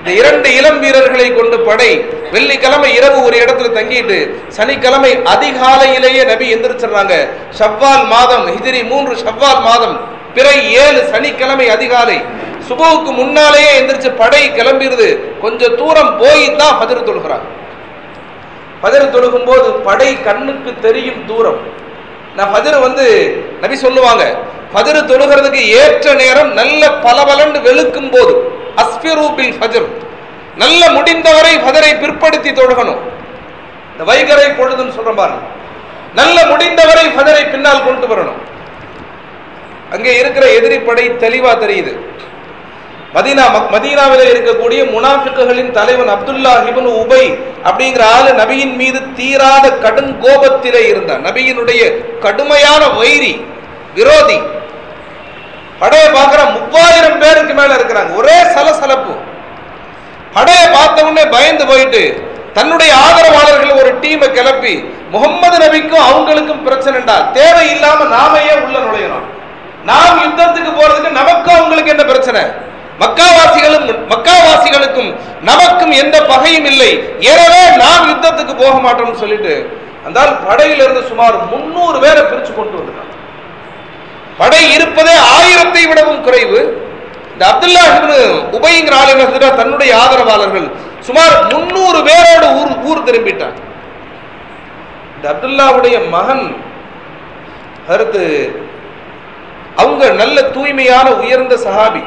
இந்த இரண்டு இளம் வீரர்களை கொண்டு படை வெள்ளிக்கிழமை இரவு ஒரு இடத்துல தங்கிட்டு சனிக்கிழமை அதிகாலையிலேயே நபி எந்திரிச்சிடுறாங்க. ஷவ்வால் மாதம் ஹிஜ்ரி மூன்று ஷவ்வால் மாதம் பிறை ஏழு சனிக்கிழமை அதிகாலை. சுபவுக்கு முன்னாலேயே எந்திரிச்சு படை கிளம்பிடுது. கொஞ்சம் தூரம் போய் தான் பதிர் தொழுகிறாங்க பதிர் தொழுகும் போது படை கண்ணுக்கு தெரியும் தூரம். நான் பதிர் வந்து நபி சொல்லுவாங்க பதிரு தொழுகிறதுக்கு ஏற்ற நேரம் நல்ல பளபளன்னு வெளுக்கும் போது அஸ்பிரு ஃபஜர் நல்ல முடிந்தவரை ஃபஜரை பிற்படுத்தி தொழுகணும். இந்த வைகரை பொழுதுன்னு சொல்ற பாருங்க. நல்ல முடிந்தவரை ஃபஜரை பின்னால் கொண்டு வரணும். அங்கே இருக்கிற எதிரி படை தெளிவா தெரியுது. மதீனா மதீனாவில் இருக்கக்கூடிய முனாஃபிக்குகளின் தலைவன் அப்துல்லா இப்னு உபை அப்படிங்கிற ஆளு நபியின் மீது தீராத கடும் கோபத்திலே இருந்தான். நபியினுடைய கடுமையான வைரி விரோதி. படைய பார்க்கிற மூவாயிரம் பேருக்கு மேல இருக்கிறாங்க. ஒரே சலசலப்பு. படைய பார்த்த உடனே பயந்து போயிட்டு தன்னுடைய ஆதரவாளர்கள் ஒரு டீமை கிளப்பி முகம்மது நபிக்கும் அவங்களுக்கும் பிரச்சனைடா தேவையில்லாம நாமையே ஏன் உள்ள நுழையணும் நாம் யுத்தத்துக்கு போறதுக்கு நமக்கும் அவங்களுக்கு என்ன பிரச்சனை? மக்காவாசிகளும் மக்காவாசிகளுக்கும் நமக்கும் எந்த பகையும் இல்லை. எனவே நாம் யுத்தத்துக்கு போக மாட்டோம்னு சொல்லிட்டு அந்த படையிலிருந்து சுமார் முன்னூறு பேரை பிரிச்சு கொண்டு வந்துட்டான் படை இருப்பதே ஆயிரத்தை விடவும் குறைவு. இந்த அப்துல்லா இப்னு உபைங்கிற ஆலயம் தன்னுடைய ஆதரவாளர்கள் சுமார் முன்னூறு பேரோடு ஊர் ஊர் திரும்பிட்டான் இந்த அப்துல்லாவுடைய மகன் கருத்து அவங்க நல்ல தூய்மையான உயர்ந்த சஹாபி.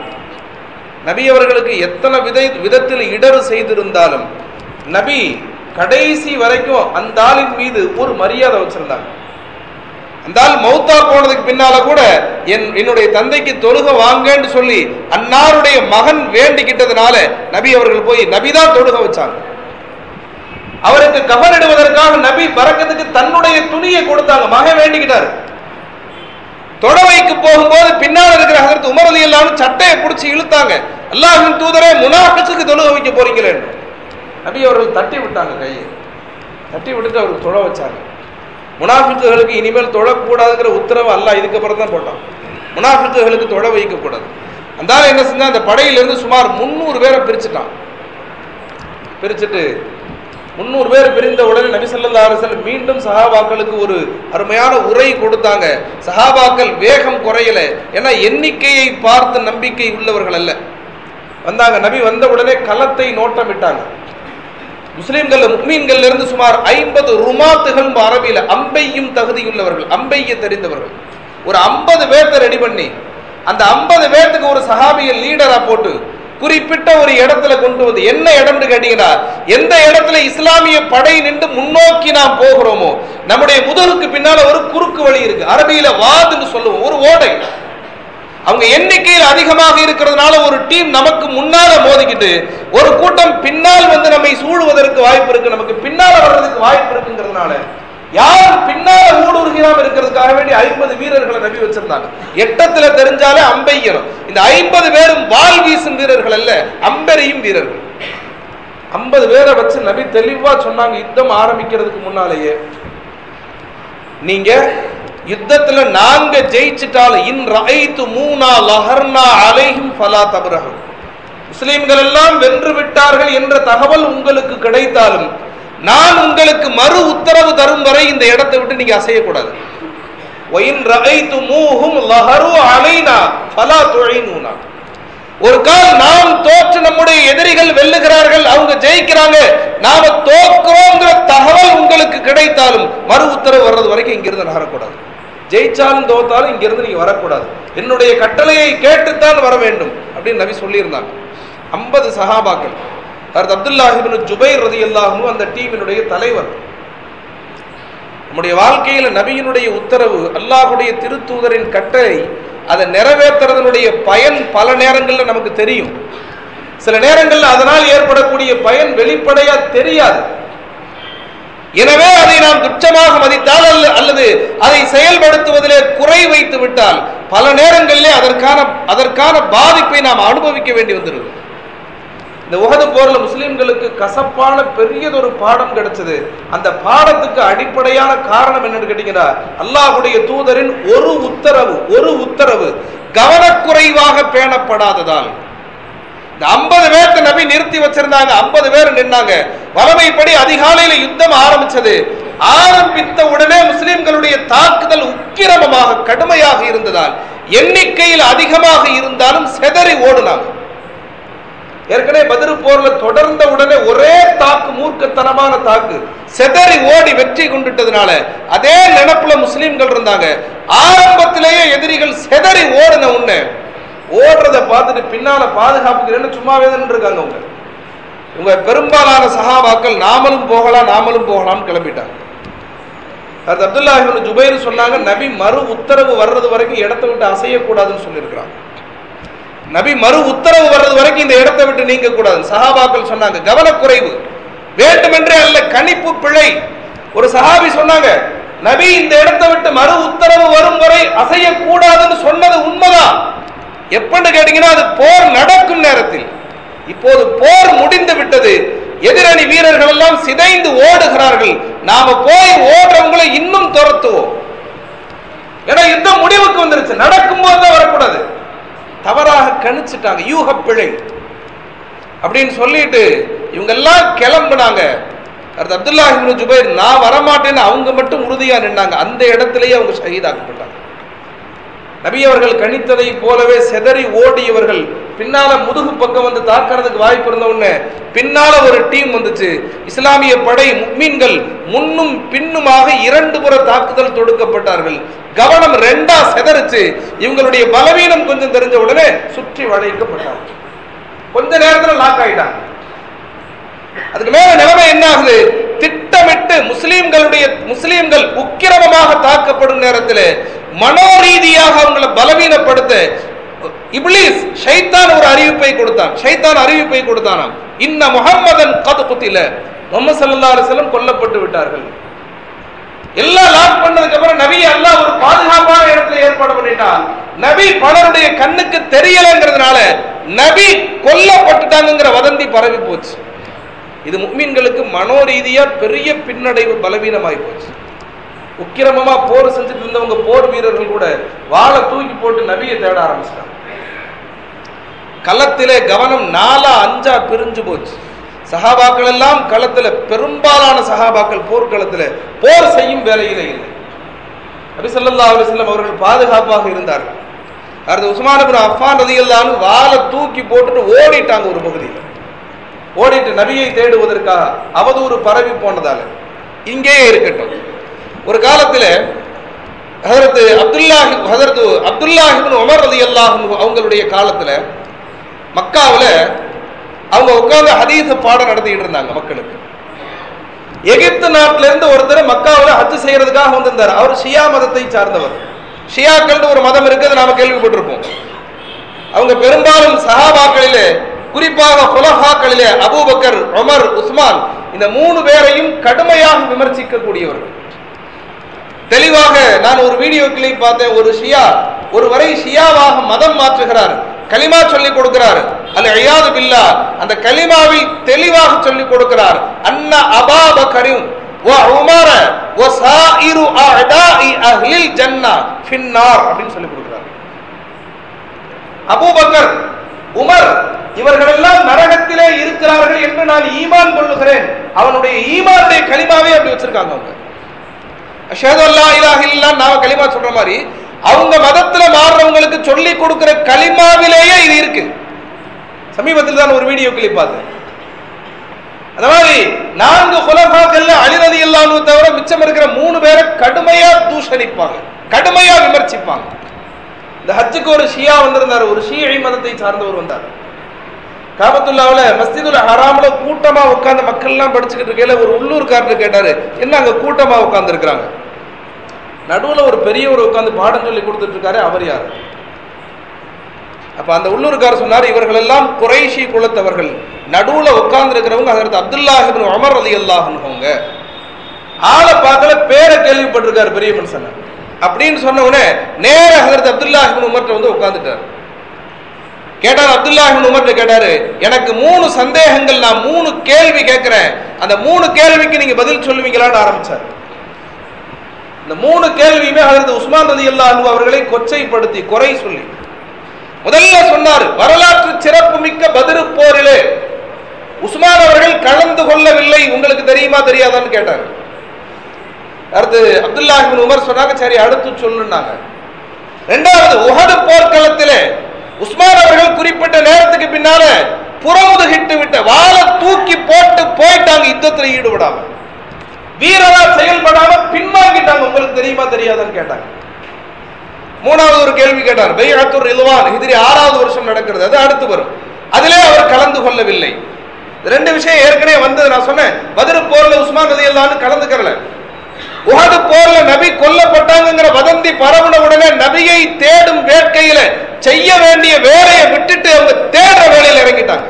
நபி அவர்களுக்கு எத்தனை விதை விதத்தில் இடறு செய்திருந்தாலும் நபி கடைசி வரைக்கும் அந்த ஆளின் மீது ஒரு மரியாதை வச்சிருந்தாங்க. அந்த ஆள் மௌத்தா போனதுக்கு பின்னால கூட என் என்னுடைய தந்தைக்கு தொழுக வாங்கன்னு சொல்லி அன்னாருடைய மகன் வேண்டிக்கிட்டதுனால நபி அவர்கள் போய் நபிதான் தொழுக வச்சாங்க. அவருக்கு கவனிடுவதற்காக நபி பறக்கத்துக்கு தன்னுடைய துணியை கொடுத்தாங்க மகன் வேண்டிக்கிட்டாரு. தொழவைக்கு போகும்போது பின்னால் இருக்கிற ஹசரத் உமர் அலி அல்லான்னு சட்டையை பிடிச்சி இழுத்தாங்க. அல்லாஹின் தூதரே முனாஃபிஸுக்கு தொழுக வைக்க போறீங்களே நபி அவர்கள் தட்டி விட்டாங்க கையை. தட்டி விட்டுட்டு அவருக்கு தொழ வச்சாங்க. முனாஃபிக்குகளுக்கு இனிமேல் தொழக்கூடாதுங்கிற உத்தரவு அல்ல இதுக்கப்புறம் தான் போட்டான். முனாஃபிக்குகளுக்கு தொழ வைக்கக்கூடாது. அந்த என்ன செஞ்சால் அந்த படையிலிருந்து சுமார் முந்நூறு பேரை பிரிச்சுட்டான். பிரிச்சுட்டு முந்நூறு பேர் பிரிந்த உடனே நபி ஸல்லல்லாஹு அலைஹி மீண்டும் சஹாபாக்களுக்கு ஒரு அருமையான உரை கொடுத்தாங்க. சஹாபாக்கள் வேகம் குறையல. ஏன்னா எண்ணிக்கையை பார்த்து நம்பிக்கை உள்ளவர்கள் அல்ல. வந்தாங்க. நபி வந்த உடனே களத்தை நோட்டமிட்டாங்க முஸ்லீம்கள் முக்மீன்கள்ல இருந்து சுமார் ஐம்பது ருமாத்துகள் அரபியில அம்பையும் தகுதியுள்ளவர்கள் அம்பைய தெரிந்தவர்கள். ஒரு ஐம்பது பேர்த்த ரெடி பண்ணி அந்த ஐம்பது பேர்த்துக்கு ஒரு சஹாபியை லீடரா போட்டு குறிப்பிட்ட ஒரு இடத்துல கொண்டு வந்து என்ன இடம்னு கேட்டீங்கன்னா எந்த இடத்துல இஸ்லாமிய படை நின்று முன்னோக்கி நாம் போகிறோமோ நம்முடைய முதலுக்கு பின்னால ஒரு குறுக்கு வழி இருக்கு. அரபியில வாதுன்னு சொல்லுவோம் ஒரு ஓடை. அவங்க எண்ணிக்கையில் அதிகமாக இருக்கிறதுனால ஒரு டீம் நமக்கு முன்னால மோதிக்கிட்டு ஒரு கூட்டம் பின்னால் வந்து நம்மை சூழுவதற்கு வாய்ப்பு இருக்கு நமக்கு பின்னால வர்றதுக்கு வாய்ப்பு இருக்குங்கிறதுனால யார் பின்னால ஊடுருகிறாம இருக்கிறதுக்காக வேண்டி ஐம்பது வீரர்களை நபி வச்சிருந்தாங்க. எட்டத்துல தெரிஞ்சாலே அம்பையணும் இந்த ஐம்பது பேரும் வால் வீசும் வீரர்கள் அல்ல அம்பெறியும் வீரர்கள். ஐம்பது பேரை வச்சு நபி தெளிவா சொன்னாங்க யுத்தம் ஆரம்பிக்கிறதுக்கு முன்னாலேயே. நீங்க யுத்தத்துல நாங்க ஜெயிச்சிட்டாலும் இன் ரைத்து மூனா லஹர்னா அலைஹிம் ஃபலா தபரகம் முஸ்லீம்கள் எல்லாம் வென்று விட்டார்கள் என்ற தகவல் உங்களுக்கு கிடைத்தாலும் நான் உங்களுக்கு மறு உத்தரவு தரும் வரை இந்த இடத்தை விட்டு நீங்க அசையக்கூடாது. ஒயின் ஃபலா ஒரு கால் நாம் தோற்று நம்முடைய எதிரிகள் வெல்லுகிறார்கள் அவங்க ஜெயிக்கிறாங்க நாம தோக்குறோங்கிற தகவல் உங்களுக்கு கிடைத்தாலும் மறு உத்தரவு வர்றது வரைக்கும் இங்கிருந்து நகரக்கூடாது. ஜெயிச்சாலும் தோத்தாலும் இங்கிருந்து நீங்க வரக்கூடாது. என்னுடைய கட்டளையை கேட்டுத்தான் வர வேண்டும் அப்படின்னு நபி சொல்லியிருந்தாங்க. ஐம்பது சகாபாக்கள். ஹரத் அப்துல்லாஹிபின் ஜுபைர் ரதி அல்லாஹும் அந்த டீமினுடைய தலைவர். நம்முடைய வாழ்க்கையில் நபியினுடைய உத்தரவு அல்லாஹுடைய திருத்தூதரின் கட்டளை அதை நிறைவேற்றுறதனுடைய பயன் பல நேரங்களில் நமக்கு தெரியும். சில நேரங்களில் அதனால் ஏற்படக்கூடிய பயன் வெளிப்படையா தெரியாது. எனவே அதை நாம் துச்சமாக மதித்தால் அல்ல அல்லது அதை செயல்படுத்துவதிலே குறை வைத்து விட்டால் பல நேரங்களிலே அதற்கான அதற்கான பாதிப்பை நாம் அனுபவிக்க வேண்டி வந்துடும் இந்த உகது போர்ல முஸ்லிம்களுக்கு கசப்பான பெரியதொரு பாடம் கிடைச்சது. அந்த பாடத்துக்கு அடிப்படையான காரணம் என்னன்னு கேட்டீங்கன்னா அல்லாஹுடைய தூதரின் ஒரு உத்தரவு ஒரு உத்தரவு கவனக்குறைவாக பேணப்படாததால். இந்த ஐம்பது பேர்த்த நபி நிறுத்தி வச்சிருந்தாங்க ஐம்பது பேர் நின்னாங்க. வளமைப்படி அதிகாலையில யுத்தம் ஆரம்பிச்சது. ஆரம்பித்த உடனே முஸ்லிம்களுடைய தாக்குதல் உக்கிரமமாக கடுமையாக இருந்ததால் எண்ணிக்கையில் அதிகமாக இருந்தாலும் செதறி ஓடுனாங்க. ஏற்கனவே பதிரு போர்ல தொடர்ந்த உடனே ஒரே தாக்கு மூர்க்கத்தனமான தாக்கு. செதறி ஓடி வெற்றி கொண்டுட்டதுனால அதே நினப்புல முஸ்லீம்கள் இருந்தாங்க. ஆரம்பத்திலேயே எதிரிகள் செதறி ஓடின உன்ன ஓடுறத பார்த்துட்டு பின்னால பாதுகாப்புக்கு சும்மாவே தான் இருக்காங்க அவங்க. உங்க பெரும்பாலான சகாபாக்கள் நாமளும் போகலாம் நாமளும் போகலாம்னு கிளம்பிட்டாங்க. அது அப்துல்லாஹிபின் ஜுபைர் சொன்னாங்க நபி மறு உத்தரவு வர்றது வரைக்கும் இடத்தை விட்டு அசையக்கூடாதுன்னு சொல்லியிருக்கிறாங்க நபி மறு உத்தரவு வர்றது வரைக்கும் இந்த இடத்தை விட்டு நீங்க கூடாது சஹாபாக்கள் சொன்னாங்க. கவனக்குறைவு. வேண்டுமென்றே அல்ல கணிப்பு பிழை. ஒரு சஹாபி சொன்னாங்க நபி இந்த இடத்தை விட்டு மறு உத்தரவு வரும் வரை அசையக்கூடாதுன்னு சொன்னது உண்மைதான். எப்பன்னு கேட்டீங்கன்னா அது போர் நடக்கும் நேரத்தில். இப்போது போர் முடிந்து விட்டது. எதிரணி வீரர்கள் எல்லாம் சிதைந்து ஓடுகிறார்கள். நாம போய் ஓடுறவங்களை இன்னும் துரத்துவோம். ஏன்னா யுத்தம் முடிவுக்கு வந்துருச்சு. நடக்கும் போது தான் வரக்கூடாது. தவறாக கணிச்சிட்டாங்க. யூக பிழை. அப்படின்னு சொல்லிட்டு இவங்க எல்லாம் கிளம்புனாங்க. அடுத்து அப்துல்லா ஜுபைர் நான் வரமாட்டேன்னு அவங்க மட்டும் உறுதியாக நின்னாங்க. அந்த இடத்துலயே அவங்க ஷஹீதாக்கப்பட்டாங்க. நபி அவர்கள் கணித்ததை போலவே செதறி ஓடியவர்கள். பின்னால முதுகு பக்கம் வந்து தாக்குறதுக்கு வாய்ப்பு இருந்த உடனே பின்னால ஒரு டீம் வந்துச்சு. இஸ்லாமிய படை முக்மீன்கள் முன்னும் பின்னுமாக இரண்டு புற தாக்குதல் தொடுக்கப்பட்டார்கள். கவனம் ரெண்டா செதறிச்சு. இவங்களுடைய பலவீனம் கொஞ்சம் தெரிஞ்ச உடனே சுற்றி வளைக்கப்பட்டாங்க. கொஞ்ச நேரத்துல லாக் ஆயிட்டாங்க. அதுக்கு மேல நிலைமை என்ன ஆகுது? திட்டமிட்டு முஸ்லீம்களுடைய முஸ்லீம்கள் உக்கிரமமாக தாக்கப்படும் நேரத்தில் மனோரீதியாக அவங்களை பலவீனப்படுத்த இப்ளீஸ் ஷைத்தான் ஒரு அறிவிப்பை கொடுத்தான். ஷைத்தான் அறிவிப்பை கொடுத்தானாம். இன்ன முகம்மதன் கது குத்தில. முகமது சல்லா அலிஸ்லம் கொல்லப்பட்டு விட்டார்கள். எல்லாம் லாக் பண்ணதுக்கு அப்புறம் நபி எல்லாம் ஒரு பாதுகாப்பான இடத்துல ஏற்பாடு பண்ணிட்டான். நபி பலருடைய கண்ணுக்கு தெரியலங்கிறதுனால நபி கொல்லப்பட்டுட்டாங்கிற வதந்தி பரவி போச்சு. இது முக்மீன்களுக்கு மனோரீதியா பெரிய பின்னடைவு பலவீனமாகி போச்சு. உக்கிரமமா போர் செஞ்சுட்டு இருந்தவங்க போர் வீரர்கள் கூட வாழை தூக்கி போட்டு நபியை தேட ஆரம்பிச்சிட்டாங்க. களத்திலே கவனம் நாலா அஞ்சா பிரிஞ்சு போச்சு. சகாபாக்கள் எல்லாம் களத்துல பெரும்பாலான சகாபாக்கள் போர்க்களத்துல போர் செய்யும் வேலையிலே இல்லை. நபி ஸல்லல்லாஹு அவர்கள் பாதுகாப்பாக இருந்தார்கள். அடுத்து உஸ்மான அஃபான் ரதியல்லான்னு வாழை தூக்கி போட்டுட்டு ஓடிட்டாங்க ஒரு பகுதியில். ஓடிட்டு நபியை தேடுவதற்காக அவதூறு பரவி போனதால இங்கேயே இருக்கட்டும். ஒரு காலத்தில் அப்துல்லாஹிப் அப்துல்லாஹ் ஹதரத்து அப்துல்லாஹிபின் உமர் ரதி அவங்களுடைய காலத்தில் மக்காவில் அவங்க உட்கார்ந்து ஹதீச பாடம் நடத்திட்டு இருந்தாங்க மக்களுக்கு. எகிப்து நாட்டில இருந்து ஒருத்தர் மக்காவில் ஹஜ் செய்யறதுக்காக வந்திருந்தார். அவர் ஷியா மதத்தை சார்ந்தவர். ஷியாக்கள்னு ஒரு மதம் இருக்குது நாம கேள்விப்பட்டிருப்போம். அவங்க பெரும்பாலும் சஹாபாக்களிலே குறிப்பாக குலஹாக்களிலே அபூபக்கர் உமர் உஸ்மான் இந்த மூணு பேரையும் கடுமையாக விமர்சிக்கக்கூடியவர்கள். தெளிவாக நான் ஒரு வீடியோ கிளிப் பார்த்தேன். ஒரு ஷியா ஒரு வரை ஷியாவாக மதம் மாற்றுகிறார். கலிமா சொல்லி கொடுக்கிறார். அல்ல ஐயாது பில்லா அந்த கலிமாவை தெளிவாக சொல்லி கொடுக்கிறார். அன்ன அபாபக்கரும் வ உமர வ சாயிரு அஅதாஇ அஹ்லில் ஜன்னா ஃபின்னார் அப்படின்னு சொல்லி கொடுக்கிறார். அபூபக்கர் உமர் இவர்களெல்லாம் நரகத்திலே இருக்கிறார்கள் என்று நான் ஈமான் கொள்ளுகிறேன். அவனுடைய ஈமானுடைய கலிமாவே அப்படி வச்சிருக்காங்க அவங்க. அஷஹது அல்லா நாம களிமா சொல்ற மாதிரி அவங்க மதத்துல மாறுறவங்களுக்கு சொல்லி கொடுக்கிற களிமாவிலேயே இது இருக்கு. சமீபத்தில் தான் ஒரு வீடியோ கிளிப் பார்த்தேன். அந்த மாதிரி நான்கு குலகாக்கள்ல அழிரதி இல்லாம தவிர மிச்சம் இருக்கிற மூணு பேரை கடுமையா தூஷணிப்பாங்க. கடுமையா விமர்சிப்பாங்க. இந்த ஹஜ்ஜுக்கு ஒரு ஷியா வந்திருந்தார். ஒரு ஷியை மதத்தை சார்ந்தவர் வந்தார். காபத்துல்லாவில் மஸ்திதுல ஹராமில் கூட்டமாக உட்காந்து மக்கள் எல்லாம் படிச்சுக்கிட்டு இருக்கையில் ஒரு உள்ளூர்காரர் கேட்டார் என்ன அங்கே கூட்டமாக உட்காந்துருக்கிறாங்க நடுவில் ஒரு பெரியவர் உட்காந்து பாடம் சொல்லி கொடுத்துட்ருக்காரு அவர் யார்? அப்போ அந்த உள்ளூர்காரர் சொன்னார் இவர்கள் எல்லாம் குறைஷி குலத்தவர்கள். நடுவில் உட்காந்துருக்கிறவங்க அதற்கு அப்துல்லாஹிபின் அமர் அலி அல்லாஹ்னவங்க ஆளை பார்க்கல பேரை கேள்விப்பட்டிருக்காரு பெரிய மனுஷன் அப்படின்னு சொன்ன உடனே நேர ஹசரத் அப்துல்லாஹிபின் உமர்கிட்ட வந்து உட்காந்துட்டார் கேட்டார் அப்துல்லாஹிபின் உமர்ட்ட கேட்டாரு எனக்கு மூணு சந்தேகங்கள் நான் மூணு கேள்வி கேட்கிறேன். அந்த மூணு கேள்விக்கு நீங்க பதில் சொல்லுவீங்களான்னு ஆரம்பிச்சார். இந்த மூணு கேள்வியுமே ஹசரத் உஸ்மான் ரதி அல்லாஹு அவர்களை கொச்சைப்படுத்தி குறை சொல்லி. முதல்ல சொன்னார் வரலாற்று சிறப்பு மிக்க பதிரு போரிலே உஸ்மான் அவர்கள் கலந்து கொள்ளவில்லை. உங்களுக்கு தெரியுமா தெரியாதான்னு கேட்டார். அடுத்து அப்துல்லாஹின் உமர் சொன்னாங்க சரி அடுத்து சொல்லுனாங்க ரெண்டாவது உஹது போர்க்களத்திலே உஸ்மான் அவர்கள் குறிப்பிட்ட நேரத்துக்கு பின்னால புறமுதுகிட்டு விட்ட வாழை தூக்கி போட்டு போயிட்டாங்க யுத்தத்துல ஈடுபடாம. வீரரா செயல்படாம பின்வாங்கிட்டாங்க உங்களுக்கு தெரியுமா தெரியாதான்னு கேட்டாங்க. மூணாவது ஒரு கேள்வி கேட்டார் பைஅத்துர் ரில்வான் எதிரி ஆறாவது வருஷம் நடக்கிறது அது அடுத்து வரும். அதிலே அவர் கலந்து கொள்ளவில்லை. ரெண்டு விஷயம் ஏற்கனவே வந்தது நான் சொன்னேன் பதிரு போர்ல உஸ்மான் ரதி எல்லாம் கலந்துக்கறல. உகது போர்ல நபி கொல்லப்பட்டாங்கிற வதந்தி பரவுன உடனே நபியை தேடும் வேட்கையில செய்ய வேண்டிய வேலையை விட்டுட்டு அவங்க தேடுற வேலையில இறங்கிட்டாங்க.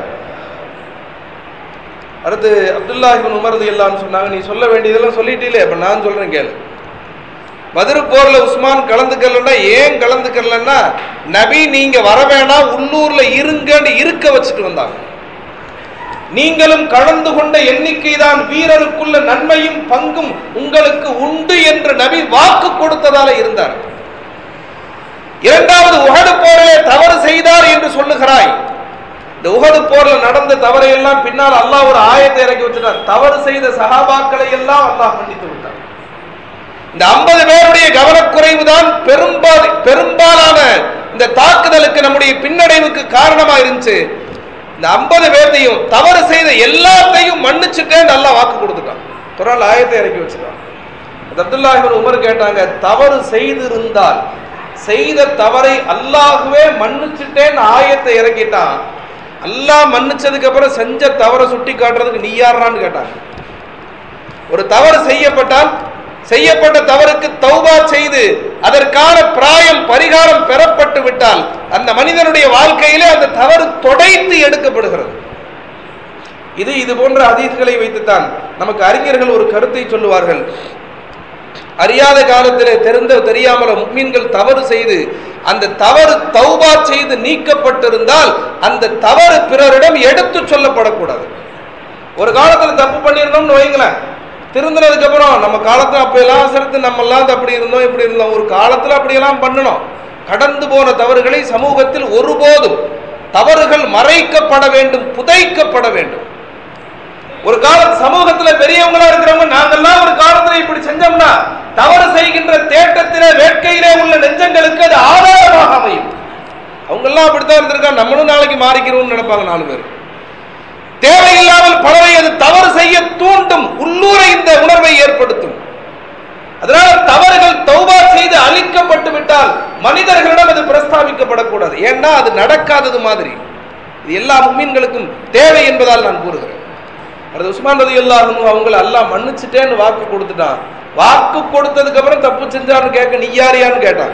அடுத்து அப்துல்லாஹிபின் உமரது இல்லான்னு சொன்னாங்க நீ சொல்ல வேண்டியதெல்லாம் சொல்லிட்டீங்களே அப்ப நான் சொல்றேன் கேளு. மதுரை போர்ல உஸ்மான் கலந்துக்கலன்னா ஏன் கலந்துக்கலன்னா நபி நீங்க வர வேணாம் உள்ளூர்ல இருங்கன்னு இருக்க வச்சுட்டு வந்தாங்க. நீங்களும் கலந்து கொண்ட எண்ணிக்கை தான் வீரருக்குள்ள நன்மையும் பங்கும் உங்களுக்கு உண்டு என்று நபி வாக்கு கொடுத்ததால இருந்தார். இரண்டாவது உகடு போரிலே தவறு செய்தார் என்று சொல்லுகிறாய். இந்த உகது போர்ல நடந்த தவறை எல்லாம் பின்னால் அல்லாஹ் ஒரு ஆயத்தை இறக்கி வச்சிருந்தார் தவறு செய்த சகாபாக்களை எல்லாம் அல்லாஹ் மன்னித்து விட்டார் இந்த ஐம்பது பேருடைய கவனக்குறைவு தான் பெரும்பால் பெரும்பாலான இந்த தாக்குதலுக்கு நம்முடைய பின்னடைவுக்கு காரணமா இருந்துச்சு இந்த ஐம்பது பேர்த்தையும் தவறு செய்த எல்லாத்தையும் மன்னிச்சுட்டே நல்லா வாக்கு கொடுத்துட்டான். குரான் ஆயத்தை இறக்கி வச்சுட்டான். அப்துல்லாஹிபின் உமர் கேட்டாங்க தவறு செய்திருந்தால் செய்த தவறை அல்லாஹுவே மன்னிச்சுட்டேன்னு ஆயத்தை இறக்கிட்டான். அல்லாஹ் மன்னிச்சதுக்கு அப்புறம் செஞ்ச தவறை சுட்டி காட்டுறதுக்கு நீ யாரான்னு கேட்டாங்க. ஒரு தவறு செய்யப்பட்டால் செய்யப்பட்ட தவறுக்கு தௌபா செய்து அதற்கான பிராயம் பரிகாரம் பெறப்பட்டு விட்டால் அந்த மனிதனுடைய வாழ்க்கையிலே அந்த தவறு தொடைத்து எடுக்கப்படுகிறது. இது இது போன்ற அதீதுகளை வைத்துத்தான் நமக்கு அறிஞர்கள் ஒரு கருத்தை சொல்லுவார்கள். அறியாத காலத்திலே தெரிந்த தெரியாமல முக்மீன்கள் தவறு செய்து அந்த தவறு தௌபா செய்து நீக்கப்பட்டிருந்தால் அந்த தவறு பிறரிடம் எடுத்து சொல்லப்படக்கூடாது. ஒரு காலத்தில் தப்பு பண்ணியிருந்தோம்னு வைங்களேன். திருந்தினதுக்கு அப்புறம் நம்ம காலத்துல அப்போ எல்லாம் சேர்த்து நம்ம எல்லாம் அப்படி இருந்தோம் இப்படி இருந்தோம். ஒரு காலத்துல அப்படியெல்லாம் பண்ணணும் கடந்து போன தவறுகளை சமூகத்தில் ஒருபோதும் தவறுகள் மறைக்கப்பட வேண்டும் புதைக்கப்பட வேண்டும். ஒரு கால சமூகத்துல பெரியவங்களா இருக்கிறவங்க நாங்கெல்லாம் ஒரு காலத்துல இப்படி செஞ்சோம்னா தவறு செய்கின்ற தேட்டத்திலே வேட்கையிலே உள்ள நெஞ்சங்களுக்கு அது ஆதாரமாக அமையும். அவங்க எல்லாம் அப்படித்தான் இருந்திருக்காங்க நம்மளும் நாளைக்கு மாறிக்கிறோம்னு நினைப்பாங்க நாலு பேர். தேவையில்லாமல் பலரை அது தவறு செய்ய தூண்டும் உள்ளூரை இந்த உணர்வை ஏற்படுத்தும். அதனால தவறுகள் தௌபா செய்து அழிக்கப்பட்டு விட்டால் மனிதர்களிடம் அது பிரஸ்தாபிக்கப்படக்கூடாது. ஏன்னா அது நடக்காதது மாதிரி. இது எல்லா மும்மீன்களுக்கும் தேவை என்பதால் நான் கூறுகிறேன். அது உஸ்மான் ரதி அல்லாஹும் அவங்கள எல்லாம் மன்னிச்சுட்டேன்னு வாக்கு கொடுத்துட்டான். வாக்கு கொடுத்ததுக்கு அப்புறம் தப்பு செஞ்சான்னு கேட்க நீ யாரியான்னு கேட்டான்.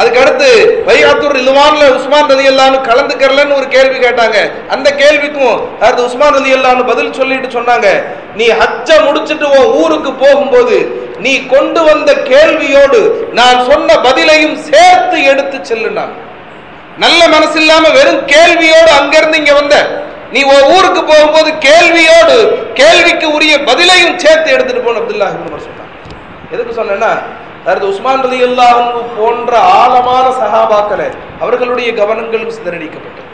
அதுக்கு அடுத்து வைகாத்தூர் இல்வான்ல உஸ்மான் ரதி அல்லான்னு கலந்துக்கறலன்னு ஒரு கேள்வி கேட்டாங்க. அந்த கேள்விக்கும் அடுத்து உஸ்மான் ரதி அல்லான்னு பதில் சொல்லிட்டு சொன்னாங்க. நீ ஹஜ்ஜ முடிச்சிட்டு உன் ஊருக்கு போகும்போது நீ கொண்டு வந்த கேள்வியோடு நான் சொன்ன பதிலையும் சேர்த்து எடுத்து செல்லுனான் நல்ல மனசு இல்லாம வெறும் கேள்வியோடு அங்கிருந்து இங்க வந்த. நீ உன் ஊருக்கு போகும்போது கேள்வியோடு கேள்விக்கு உரிய பதிலையும் சேர்த்து எடுத்துட்டு போன அப்துல்லா சொன்னான் எதுக்கு சொன்னேன்னா அதாவது உஸ்மான் ரதி அல்லாஹு போன்ற ஆழமான சகாபாக்களை அவர்களுடைய கவனங்களும் சிதறடிக்கப்பட்டது.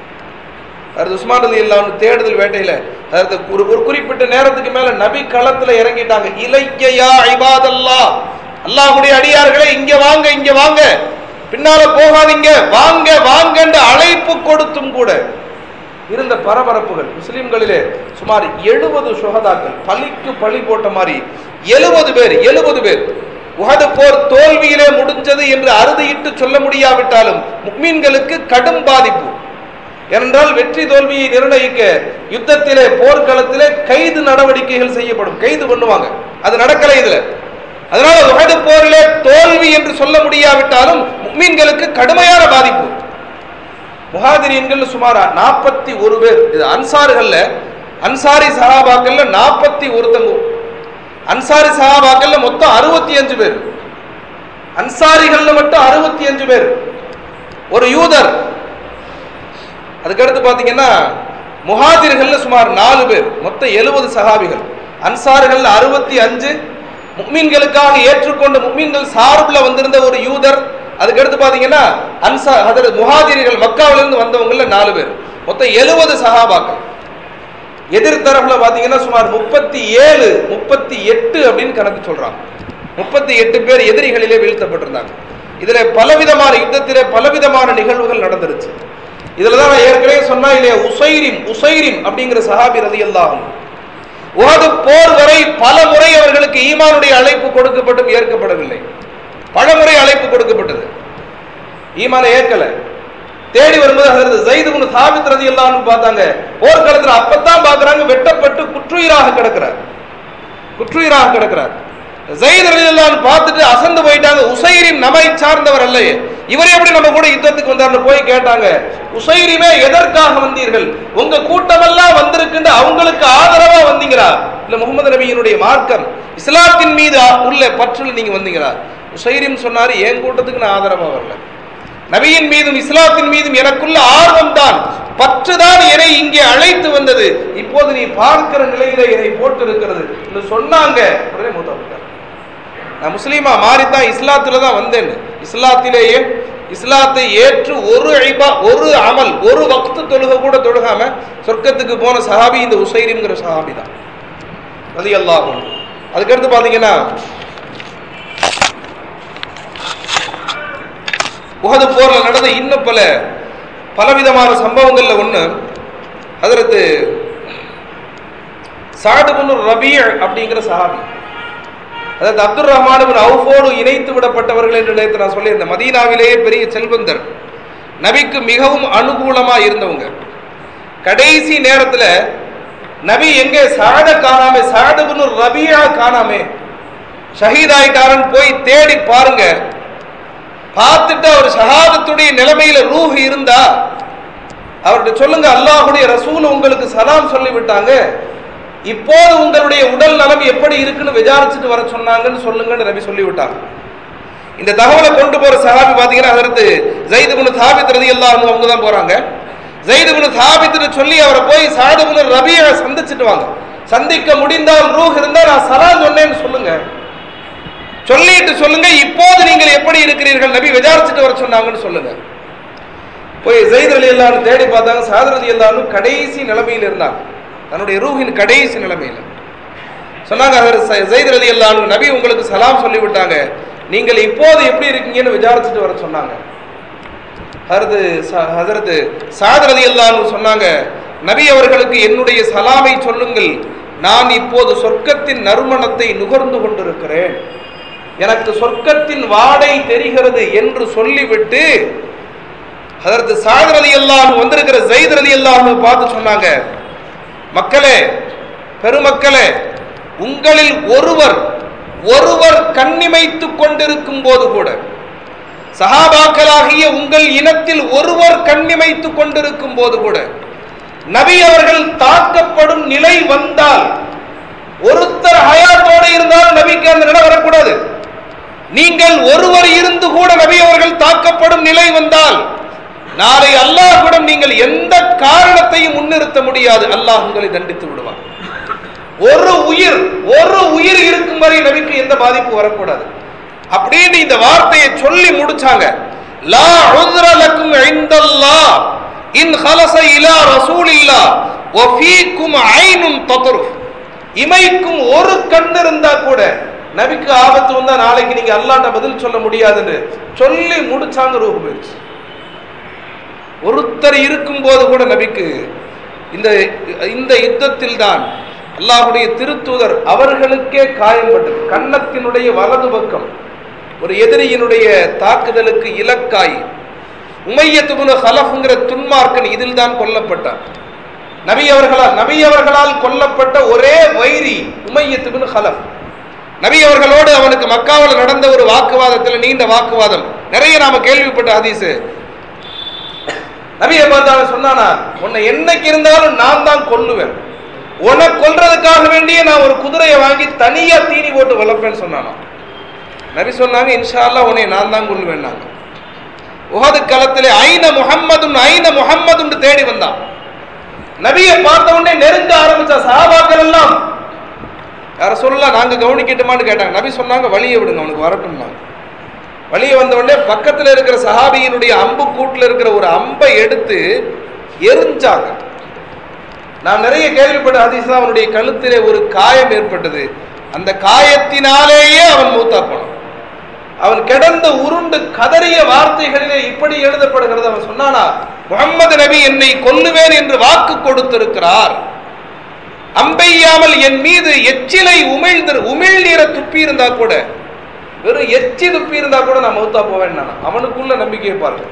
அதாவது உஸ்மான் ரதி அல்லாஹ் தேடுதல் வேட்டையில அதாவது ஒரு ஒரு குறிப்பிட்ட நேரத்துக்கு மேல நபி களத்துல இறங்கிட்டாங்க. இலைக்கையா ஐபாதல்லா அல்லாஹுடைய அடியார்களே இங்க வாங்க இங்க வாங்க. பின்னால போகாதீங்க வாங்க வாங்கன்ற அழைப்பு கொடுத்தும் கூட. இருந்த பரபரப்புகள் முஸ்லிம்களிலே சுமார் எழுபது சுகதாக்கள் பலிக்கு பழி போட்ட மாதிரி எழுபது பேர் எழுபது பேர் உகது போர் தோல்வியிலே முடிஞ்சது என்று அறுதியிட்டு சொல்ல முடியாவிட்டாலும் முக்மீன்களுக்கு கடும் பாதிப்பு. ஏனென்றால் வெற்றி தோல்வியை நிர்ணயிக்க யுத்தத்திலே போர்க்களத்திலே கைது நடவடிக்கைகள் செய்யப்படும். கைது பண்ணுவாங்க. அது நடக்கலை இதுல. அதனால உகது போரிலே தோல்வி என்று சொல்ல முடியாவிட்டாலும் முக்மீன்களுக்கு கடுமையான பாதிப்பு. முகாதிரியன்கள் சுமார் நாற்பத்தி ஒரு பேர். இது அன்சார்கள்ல அன்சாரி சஹாபாக்கள்ல நாற்பத்தி ஒருத்தங்க அன்சாரி சஹாபாக்கள்ல மொத்தம் அறுபத்தி அஞ்சு பேர். அன்சாரிகள்ல மட்டும் அறுபத்தி அஞ்சு பேர். ஒரு யூதர். அதுக்கடுத்து பார்த்தீங்கன்னா முஹாதிர்கள்ல சுமார் நாலு பேர். மொத்தம் எழுபது சஹாபிகள் அன்சார்கள் அறுபத்தி அஞ்சு முக்மீன்களுக்காக ஏற்றுக்கொண்ட முக்மீன்கள் சார்பில் வந்திருந்த ஒரு யூதர். அதுக்கடுத்து பார்த்தீங்கன்னா அன்சா அதில் முஹாதிரிகள் மக்காவிலிருந்து வந்தவங்களில் நாலு பேர். மொத்தம் எழுபது சஹாபாக்கள் எதிர்த்தரப்புல பாத்தீங்கன்னா சுமார் முப்பத்தி ஏழு முப்பத்தி எட்டு அப்படின்னு கணக்கு சொல்றாங்க. முப்பத்தி எட்டு பேர் எதிரிகளிலே வீழ்த்தப்பட்டிருந்தாங்க. இதுல பலவிதமான யுத்தத்திலே பலவிதமான நிகழ்வுகள் நடந்துருச்சு. இதுல தான் நான் ஏற்கனவே சொன்னா இல்லையா உசைரிம் உசைரிம் அப்படிங்கிற சஹாபி ரதி அல்லாஹும் உகது போர் வரை பல முறை அவர்களுக்கு ஈமானுடைய அழைப்பு கொடுக்கப்பட்டும் ஏற்கப்படவில்லை. பல முறை அழைப்பு கொடுக்கப்பட்டது. ஈமான ஏற்கலை. தேடி வரும்போது அதற்கு ஜெயிது குனு சாபித் ரதி அல்லான்னு பார்த்தாங்க. போர்க்களத்தில் அப்பத்தான் பாக்குறாங்க வெட்டப்பட்டு குற்றுயிராக கிடக்கிறார். குற்றுயிராக கிடக்கிறார். ஜெயித் ரதி அல்லான்னு பார்த்துட்டு அசந்து போயிட்டாங்க. உசைரின் நம்மை சார்ந்தவர் அல்லையே. இவரே எப்படி நம்ம கூட யுத்தத்துக்கு வந்தார்னு போய் கேட்டாங்க. உசைரிமே எதற்காக வந்தீர்கள்? உங்க கூட்டமெல்லாம் வந்திருக்கின்ற அவங்களுக்கு ஆதரவா வந்தீங்களா? இல்ல முகமது நபியினுடைய மார்க்கம் இஸ்லாத்தின் மீது உள்ள பற்றுல நீங்க வந்தீங்களா? உசைரின்னு சொன்னாரு என் கூட்டத்துக்கு நான் ஆதரவா வரல. நபியின் மீதும் இஸ்லாத்தின் மீதும் எனக்குள்ள ஆர்வம் தான் பற்றுதான் என்னை இங்கே அழைத்து வந்தது. இப்போது நீ பார்க்கிற நிலையில என்னை போட்டு இருக்கிறது என்று சொன்னாங்க. உடனே நான் முஸ்லீமா மாறித்தான் இஸ்லாத்துல தான் வந்தேன். இஸ்லாத்திலேயே இஸ்லாத்தை ஏற்று ஒரு ஐபா ஒரு அமல் ஒரு வக்து தொழுக கூட தொழுகாம சொர்க்கத்துக்கு போன சஹாபி இந்த உசைரிங்கிற சஹாபி தான். அது எல்லாம் அதுக்கடுத்து பாத்தீங்கன்னா உகது போரில் நடந்த இன்னும் பல பலவிதமான சம்பவங்களில் ஒன்று அதற்கு சாடுபுன்னு ரபீ அப்படிங்கிற சஹாபி. அதாவது அப்துல் ரஹ்மான் பின் அவுஃபோடு இணைத்து விடப்பட்டவர்கள் என்று நேற்று நான் சொல்லியிருந்தேன். மதீனாவிலேயே பெரிய செல்வந்தர். நபிக்கு மிகவும் அனுகூலமாக இருந்தவங்க. கடைசி நேரத்தில் நபி எங்கே? சாத காணாமே சாதகுன்னு ரபியா காணாமே ஷஹீதாயிட்டாரன் போய் தேடி பாருங்க. பார்த்துட்டு அவர் ஷஹாதத்துடைய நிலைமையில ரூஹ் இருந்தா அவர்கிட்ட சொல்லுங்க அல்லாஹுடைய ரசூல் உங்களுக்கு சலாம் சொல்லிவிட்டாங்க. இப்போது உங்களுடைய உடல் நலம் எப்படி இருக்குன்னு விசாரிச்சுட்டு வர சொன்னாங்கன்னு சொல்லுங்கன்னு நபி சொல்லிவிட்டாங்க. இந்த தகவலை கொண்டு போற சஹாபி பாத்தீங்கன்னா அதற்கு ஜெயிதுபுனு தாபித் ரதி எல்லாம் அவங்க தான் போறாங்க. ஜெயிதுபுனு தாபித்னு சொல்லி அவரை போய் சாதுபுனு ரபியை சந்திச்சுட்டு வாங்க. சந்திக்க முடிந்தால் ரூஹ் இருந்தால் நான் சலாம் சொன்னேன்னு சொல்லுங்க. சொல்லிட்டு சொல்லுங்க இப்போது நீங்கள் எப்படி இருக்கிறீர்கள்? நபி விசாரிச்சுட்டு வர சொன்னாங்கன்னு சொல்லுங்க. போய் ஜெயித் அலி அல்லான்னு தேடி பார்த்தாங்க சாதர் அலி அல்லான்னு கடைசி நிலைமையில் இருந்தாங்க. தன்னுடைய ரூஹின் கடைசி நிலைமையில். சொன்னாங்க அவர் ஜெயித் அலி அல்லான்னு நபி உங்களுக்கு சலாம் சொல்லிவிட்டாங்க. நீங்கள் இப்போது எப்படி இருக்கீங்கன்னு விசாரிச்சுட்டு வர சொன்னாங்க. ஹரது ஹசரத்து சாதர் அலி அல்லான்னு சொன்னாங்க நபி அவர்களுக்கு என்னுடைய சலாமை சொல்லுங்கள். நான் இப்போது சொர்க்கத்தின் நறுமணத்தை நுகர்ந்து கொண்டிருக்கிறேன். எனக்கு சொர்க்கத்தின் வாடை தெரிகிறது என்று சொல்லிவிட்டு அதற்கு சாதர் அலி அல்லாஹ் வந்திருக்கிற ஜெயித் அலி அல்லாஹ் பார்த்து சொன்னாங்க மக்களே பெருமக்களே உங்களில் ஒருவர் ஒருவர் கண்ணிமைத்துக் கொண்டிருக்கும் போது கூட சஹாபாக்களாகிய உங்கள் இனத்தில் ஒருவர் கண்ணிமைத்துக் கொண்டிருக்கும் போது கூட நபி அவர்கள் தாக்கப்படும் நிலை வந்தால் ஒருத்தர் ஹயாத்தோடு இருந்தால் நபிக்கு அந்த நிலை வரக்கூடாது. நீங்கள் ஒருவர் இருந்து கூட நபி அவர்கள் தாக்கப்படும் நிலை வந்தால் நாளை அல்லாஹ்விடம் நீங்கள் எந்த காரணத்தையும் முன்னிறுத்த முடியாது. அல்லாஹ் உங்களை தண்டித்து விடுவார் ஒரு உயிர் ஒரு உயிர் இருக்கும் வரை நபிக்கு எந்த பாதிப்பு வரக்கூடாது. அப்படின்னு இந்த வார்த்தையை சொல்லி முடிச்சாங்க. லா உத்ர லக்கும் ஐந்தல்லா இன் ஹலச இலா ரசூலில்லா வ ஐனும் ஐனுன் தத்ருஃப். இமைக்கும் ஒரு கண் இருந்தா கூட நபிக்கு ஆபத்து வந்தா நாளைக்கு நீங்க அல்லாட்ட பதில் சொல்ல முடியாதுன்னு சொல்லி முடிச்சாங்க ரூபு போயிடுச்சு ஒருத்தர் இருக்கும் போது கூட நபிக்கு இந்த இந்த யுத்தத்தில் தான் அல்லாஹுடைய திருத்தூதர் அவர்களுக்கே காயம்பட்டது. கன்னத்தினுடைய வலது பக்கம் ஒரு எதிரியினுடைய தாக்குதலுக்கு இலக்காய் உமையத்துபுனு ஹலஃப்ங்கிற துன்மார்க்கன் இதில் தான் கொல்லப்பட்டார் நபி அவர்களால் நபி அவர்களால் கொல்லப்பட்ட ஒரே வைரி உமையத்துபுனு ஹலஃப். நபி அவர்களோடு அவனுக்கு மக்காவில் நடந்த ஒரு வாக்குவாதத்தில் நீண்ட வாக்குவாதம். நிறைய நாம கேள்விப்பட்ட ஹதீஸ். நபியை பார்த்தாலும் சொன்னானா உன்னை என்னைக்கு இருந்தாலும் நான் தான் கொல்லுவேன். உன்னை கொல்றதுக்காக வேண்டியே நான் ஒரு குதிரையை வாங்கி தனியா தீனி போட்டு வளர்ப்பேன்னு சொன்னானா. நபி சொன்னாங்க இன்ஷால்லா உன்னை நான் தான் கொல்லுவேன் நாங்க. உகது களத்திலே ஐன முஹம்மதும் ஐன முஹம்மதும் தேடி வந்தான். நபியை பார்த்த உடனே நெருங்க ஆரம்பிச்ச சாபாக்கள் எல்லாம் யார சொல்லலாம் நாங்கள் கவனிக்கட்டுமான்னு கேட்டாங்க. நபி சொன்னாங்க வழியை விடுங்க அவனுக்கு வரட்டும்னாங்க. வழியை வந்தவுடனே பக்கத்தில் இருக்கிற சஹாபியினுடைய அம்பு கூட்டில் இருக்கிற ஒரு அம்பை எடுத்து எரிஞ்சாங்க. நான் நிறைய கேள்விப்பட்ட ஹதீஸ் அவனுடைய கழுத்திலே ஒரு காயம் ஏற்பட்டது. அந்த காயத்தினாலேயே அவன் மூத்தா போனான். அவன் கிடந்த உருண்டு கதறிய வார்த்தைகளிலே இப்படி எழுதப்படுகிறது. அவன் சொன்னானா முகமது நபி என்னை கொல்லுவேன் என்று வாக்கு கொடுத்திருக்கிறார். அம்பெய்யாமல் என் மீது எச்சிலை உமிழ்ந்து உமிழ்நீரை துப்பி இருந்தா கூட வெறும் எச்சி துப்பி இருந்தா கூட நான் மௌத்தா போவேன் நான். அவனுக்குள்ள நம்பிக்கையை பாருங்க.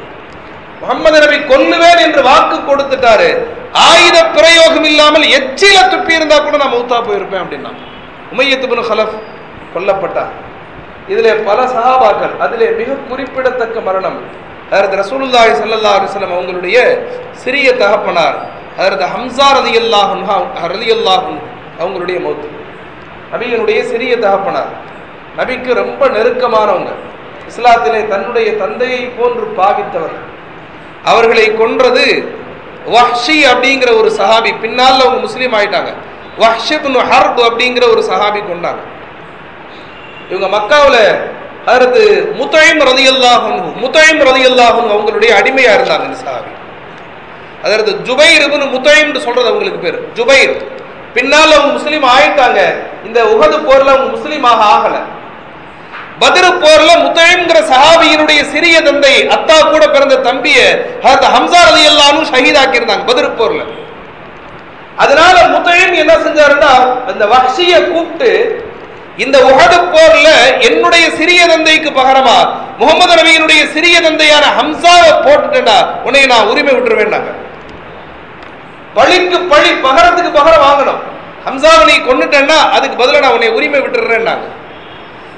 முகமது நபி கொல்லுவேன் என்று வாக்கு கொடுத்துட்டாரு. ஆயுத பிரயோகம் இல்லாமல் எச்சில துப்பி இருந்தா கூட நான் மௌத்தா போயிருப்பேன் அப்படின்னா. உமையத்துபுன் ஹலஃப் கொல்லப்பட்டார். இதிலே பல சகாபாக்கள் அதிலே மிக குறிப்பிடத்தக்க மரணம். அதற்கு ரசூலுல்லாஹி சல்லா அலுவலம் அவங்களுடைய சிறிய தகப்பனார் அதற்கு ஹம்சா ரலியல்லாஹு ரதி ரலியல்லாஹு அவங்களுடைய மௌத்து. நபியினுடைய சிறிய தகப்பனார். நபிக்கு ரொம்ப நெருக்கமானவங்க. இஸ்லாத்திலே தன்னுடைய தந்தையை போன்று பாவித்தவர். அவர்களை கொன்றது வஹ்ஷி அப்படிங்கிற ஒரு சஹாபி. பின்னால் அவங்க முஸ்லீம் ஆயிட்டாங்க. வஹ்ஷிப்னு ஹர்ப் அப்படிங்கிற ஒரு சஹாபி கொண்டாங்க. இவங்க மக்காவில் அதற்கு முத்தைம் ரதியல்லாஹு முத்தைம் ரதியல்லாஹு அவங்களுடைய அடிமையா இருந்தாங்க இந்த சஹாபி. அதற்கு ஜுபைர் இப்னு முத்தைம்னு சொல்றது அவங்களுக்கு பேர். ஜுபைர். பின்னால் அவங்க முஸ்லீம் ஆயிட்டாங்க. இந்த உகது போர்ல அவங்க முஸ்லீமாக ஆகல. பத்ரு போர்ல முத்தைம்ங்கிற சஹாபியினுடைய சிறிய தந்தை அத்தா கூட பிறந்த தம்பிய ஹஜரத் ஹம்சா ரலியல்லாஹு ஷஹீதாக்கி இருந்தாங்க பத்ரு போர்ல. அதனால முத்தைம் என்ன செஞ்சாருன்னா அந்த வக்ஷிய கூப்பிட்டு இந்த உஹது போர்ல என்னுடைய சிறிய தந்தைக்கு பகரமா முகமது நபியினுடைய சிறிய தந்தையான ஹம்சாவை போட்டுட்டா உன்னை நான் உரிமை விட்டுருவேன்னாங்க பழிக்கு பழி பகரத்துக்கு பகரம் வாங்கணும். ஹம்சாவை நீ கொன்னுட்டேன்னா அதுக்கு பதிலா நான் உன்னை உரிமை விட்டுறேன்னாங்க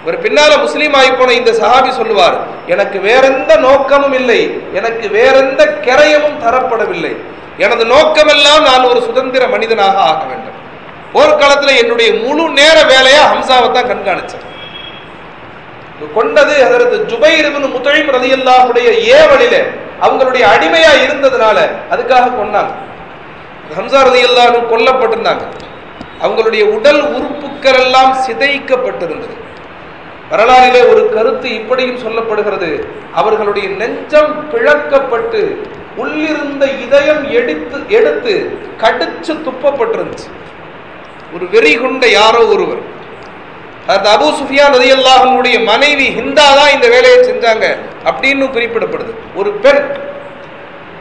ஒரு பின்னால முஸ்லீம் ஆகி போன இந்த சஹாபி சொல்லுவார் எனக்கு வேறெந்த நோக்கமும் இல்லை. எனக்கு வேறெந்த கிரயமும் தரப்படவில்லை. எனது நோக்கமெல்லாம் நான் ஒரு சுதந்திர மனிதனாக ஆக வேண்டும். போர்க்காலத்தில் என்னுடைய முழு நேர வேலையா ஹம்சாவை தான் கண்காணிச்சேன் கொண்டது அதற்கு ஜுபைர் இப்னு முத்தைம் ரலியல்லாஹுடைய ஏவலில அவங்களுடைய அடிமையா இருந்ததுனால அதுக்காக கொண்டாங்க. ஹம்சா ரலியல்லாஹு கொல்லப்பட்டிருந்தாங்க. அவங்களுடைய உடல் உறுப்புக்கள் எல்லாம் சிதைக்கப்பட்டிருந்தது. வரலாறிலே ஒரு கருத்து இப்படியும் சொல்லப்படுகிறது. அவர்களுடைய நெஞ்சம் பிளக்கப்பட்டு உள்ளிருந்த இதயம் எடுத்து எடுத்து கடிச்சு துப்பப்பட்டிருந்துச்சு. ஒரு வெறி கொண்ட யாரோ ஒருவர். அது அபு சுஃபியான் ரதியல்லாஹனுடைய மனைவி ஹிந்தா தான் இந்த வேலையை செஞ்சாங்க அப்படின்னு குறிப்பிடப்படுது. ஒரு பெண்.